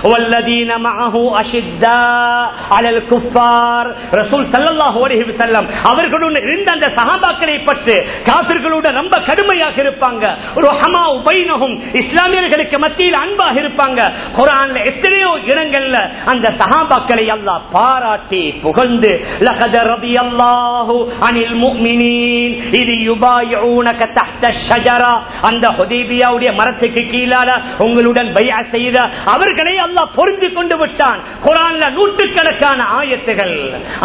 والذين معه أشداء على الكفار رسول صلى الله عليه وسلم அவர்களுடன் இருந்த அந்த சஹாபாக்களை பற்றி காபிர்களுடன் ரொம்ப கடுமையாக இருப்பாங்க ருஹமா உபைனஹும் இஸ்லாமியர்களுக்கு மத்தியில் அன்பாக இருப்பாங்க குரான்ல எத்தனையோ இடங்கள்ல அந்த சஹாபாக்களை அல்லாஹ் பாராட்டி புகழ்ந்து லகத ரலியல்லாஹு அனில் முஃமினீன் இது யுபாயிஊனக தஹ்த ஷஜரா. அந்த ஹுதைபியாவுடைய மரத்துக்கு கீழால உங்களுடன் பையா செய்த அவர்களை அல்லாஹ் பொருந்து கொண்டு விட்டான். குரான்ல நூற்றுக்கணக்கான ஆயத்துகள்.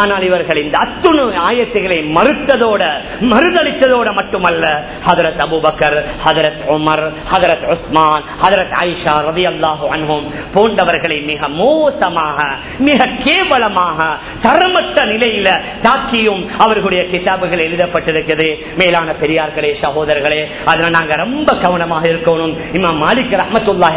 ஆனால் இவர்கள் இந்த அத்துணு ஆயத்துகளை மறுத்ததோட மறுதளித்ததோட மட்டுமல்ல. ஹதரத் அபுபக்கர் ஹதரத் உமர் ஹதரத் உஸ்மான் ஹதரத் ஆயிஷா ரவி அல்லாஹு அன்ஹும் போன்றவர்களை மிக மோசமாக மிக கேவலமாக தரமற்ற நிலையில தாக்கியும் அவர்களுடைய கிதாபுகள் எழுதப்பட்டிருக்கிறது. மேலான பெரியார்களே சகோதரர்களே அதுல நாங்க ரொம்ப கவனமாக இருக்கணும். இமாம் மாலிக் ரஹமத்துல்லா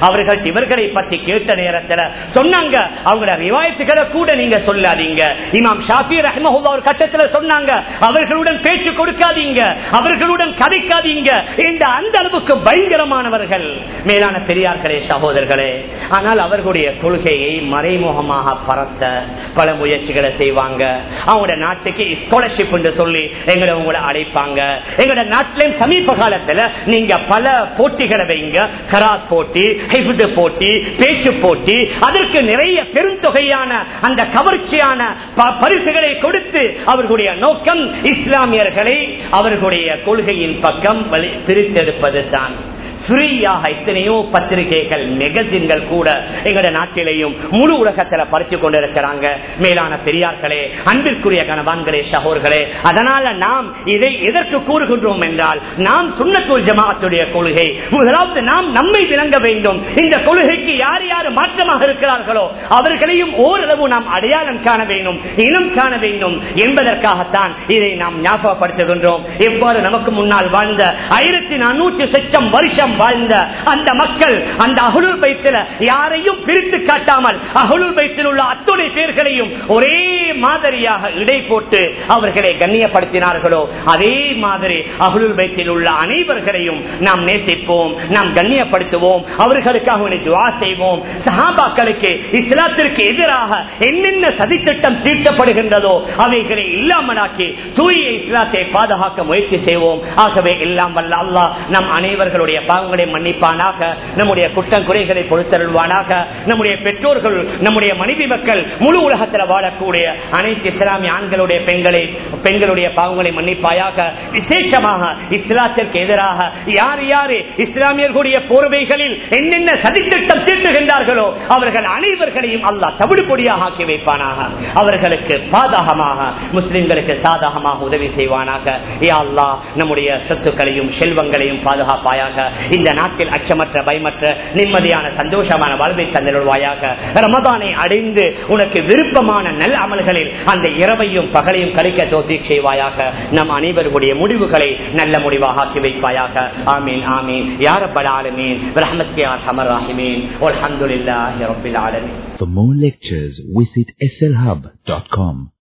அவர்கள் இவர்களை பற்றி கேட்ட நேரத்துல சொன்னாங்க. அவங்களோட ரிவாயத்துகளை கூட நீங்க சொல்லாதீங்க. இமாம் ஷாஃபி ரஹ்மஹுல்லா ஒரு கட்டத்துல சொன்னாங்க. அவர்களுடன் பேச்சு கொடுக்காதீங்க. அவர்களுடன் கதைக்காதீங்க. இந்த அந்த அளவுக்கு பயங்கரமானவர்கள். மேலான பெரியார்களே சகோதரர்களே ஆனால் அவர்களுடைய கொள்கையை மறைமுகமாக பரத்த பல முயற்சிகளை செய்வாங்க. அவங்களோட நாட்டுக்கு ஸ்காலர்ஷிப் சொல்லி எங்களை உங்களை அழைப்பாங்க. எங்களோட நாட்டிலையும் சமீப காலத்துல நீங்க பல போட்டிகளை வைங்க. கராத் போட்டி போட்டி பேச்சு போட்டி அதற்கு நிறைய பெருந்தொகையான அந்த கவர்ச்சியான ப- பரிசுகளை கொடுத்து அவர்களுடைய நோக்கம் இஸ்லாமியர்களை அவர்களுடைய கொள்கையின் பக்கம் வழி- பிரித்தெடுப்பது தான் ஃப்ரீயாக எத்தனையோ பத்திரிகைகள் மெகசின்கள் கூட எங்களுடைய நாட்டிலேயும் முழு உலகத்துல பறித்து கொண்டிருக்கிறாங்க. மேலான பெரியார்களே அன்பிற்குரிய கணவான்களே சகோர்களே அதனால நாம் இதை எதற்கு கூறுகின்றோம் என்றால் நாம் சுண்ணத்தூர் ஜமாத்துடைய கொள்கை முதலாவது நாம் நம்மை விளங்க வேண்டும். இந்த கொள்கைக்கு யார் யார் மாற்றமாக இருக்கிறார்களோ அவர்களையும் ஓரளவு நாம் அடையாளம் காண வேண்டும் இனம் காண வேண்டும் என்பதற்காகத்தான் இதை நாம் ஞாபகப்படுத்துகின்றோம். எவ்வாறு நமக்கு முன்னால் வாழ்ந்த ஆயிரத்தி நானூற்றி சட்டம் வருஷம் வாழ்ந்த அந்த மக்கள் அந்த அகுலுர் பைத்தில யாரையும் பிரித்து காட்டாமல் அகுலுர் பைத்தில் உள்ள அத்துணை பேர்களையும் ஒரே மாதிரியாக இடை போட்டு அவர்களை கண்ணியப்படுத்தினார்களோ அதே மாதிரி அகுலுர் பைத்தில் உள்ள அனைவர்களையும் நாம் நேசிப்போம் நாம் கண்ணியப்படுத்துவோம் அவர்களுக்காக துவா செய்வோம். சஹாபாக்களுக்கு இஸ்லாத்திற்கு எதிராக என்னென்ன சதித்திட்டம் தீட்டப்படுகின்றதோ அவைகளை இல்லாமலாக்கி தூய இஸ்லாத்தை பாதுகாக்க முயற்சி செய்வோம். ஆகவே எல்லாம் வல்ல அல்லா நம் அனைவர்களுடைய பாவங்களை மன்னிப்பானாக நம்முடைய குற்றம் குறைகளை பொறுத்தருள்வானாக நம்முடைய பெற்றோர்கள் நம்முடைய மனைவி மக்கள் முழு உலகத்தில் வாழக்கூடிய அனைத்து இஸ்லாமிய ஆண்களுடைய பெண்களை பெண்களுடைய பாவங்களை மன்னிப்பாயாக விசேஷமாக இஸ்லாத்திற்கு எதிராக யார் யாரு இஸ்லாமியர்களுடைய போர்வைகளில் என்னென்ன சதித்திட்டம் தீட்டுகின்றார்களோ அவர்கள் அனைவர்களையும் அல்லாஹ் தவிடுபொடியாக ஆக்கி வைப்பானாக. அவர்களுக்கு பாதகமாக முஸ்லிம்களுக்கு சாதகமாக உதவி செய்வானாக. யா அல்லாஹ் நம்முடைய சொத்துக்களையும் செல்வங்களையும் பாதுகாப்பாயாக இந்த நாட்டில் அச்சமற்ற பயமற்ற நிம்மதியான சந்தோஷமான வாழ்வை தந்திருவாயாக ரமதானை அடைந்து உனக்கு விருப்பமான நல் அமல்கள் நாட்களில் அந்த இரவையும் பகலையும் கழிக்க தோசிக் செய்வாயாக. நம் அனைவருடைய முடிவுகளை நல்ல முடிவாக ஆக்கி வைப்பாயாக. ஆமீன் ஆமீன். யார பலாலுமீன் ரஹமத்யார் ஹமர் ராஹிமீன். அல்ஹம்துலில்லாஹி ரப்பில் ஆலமீன். For more lectures, visit slhub.com.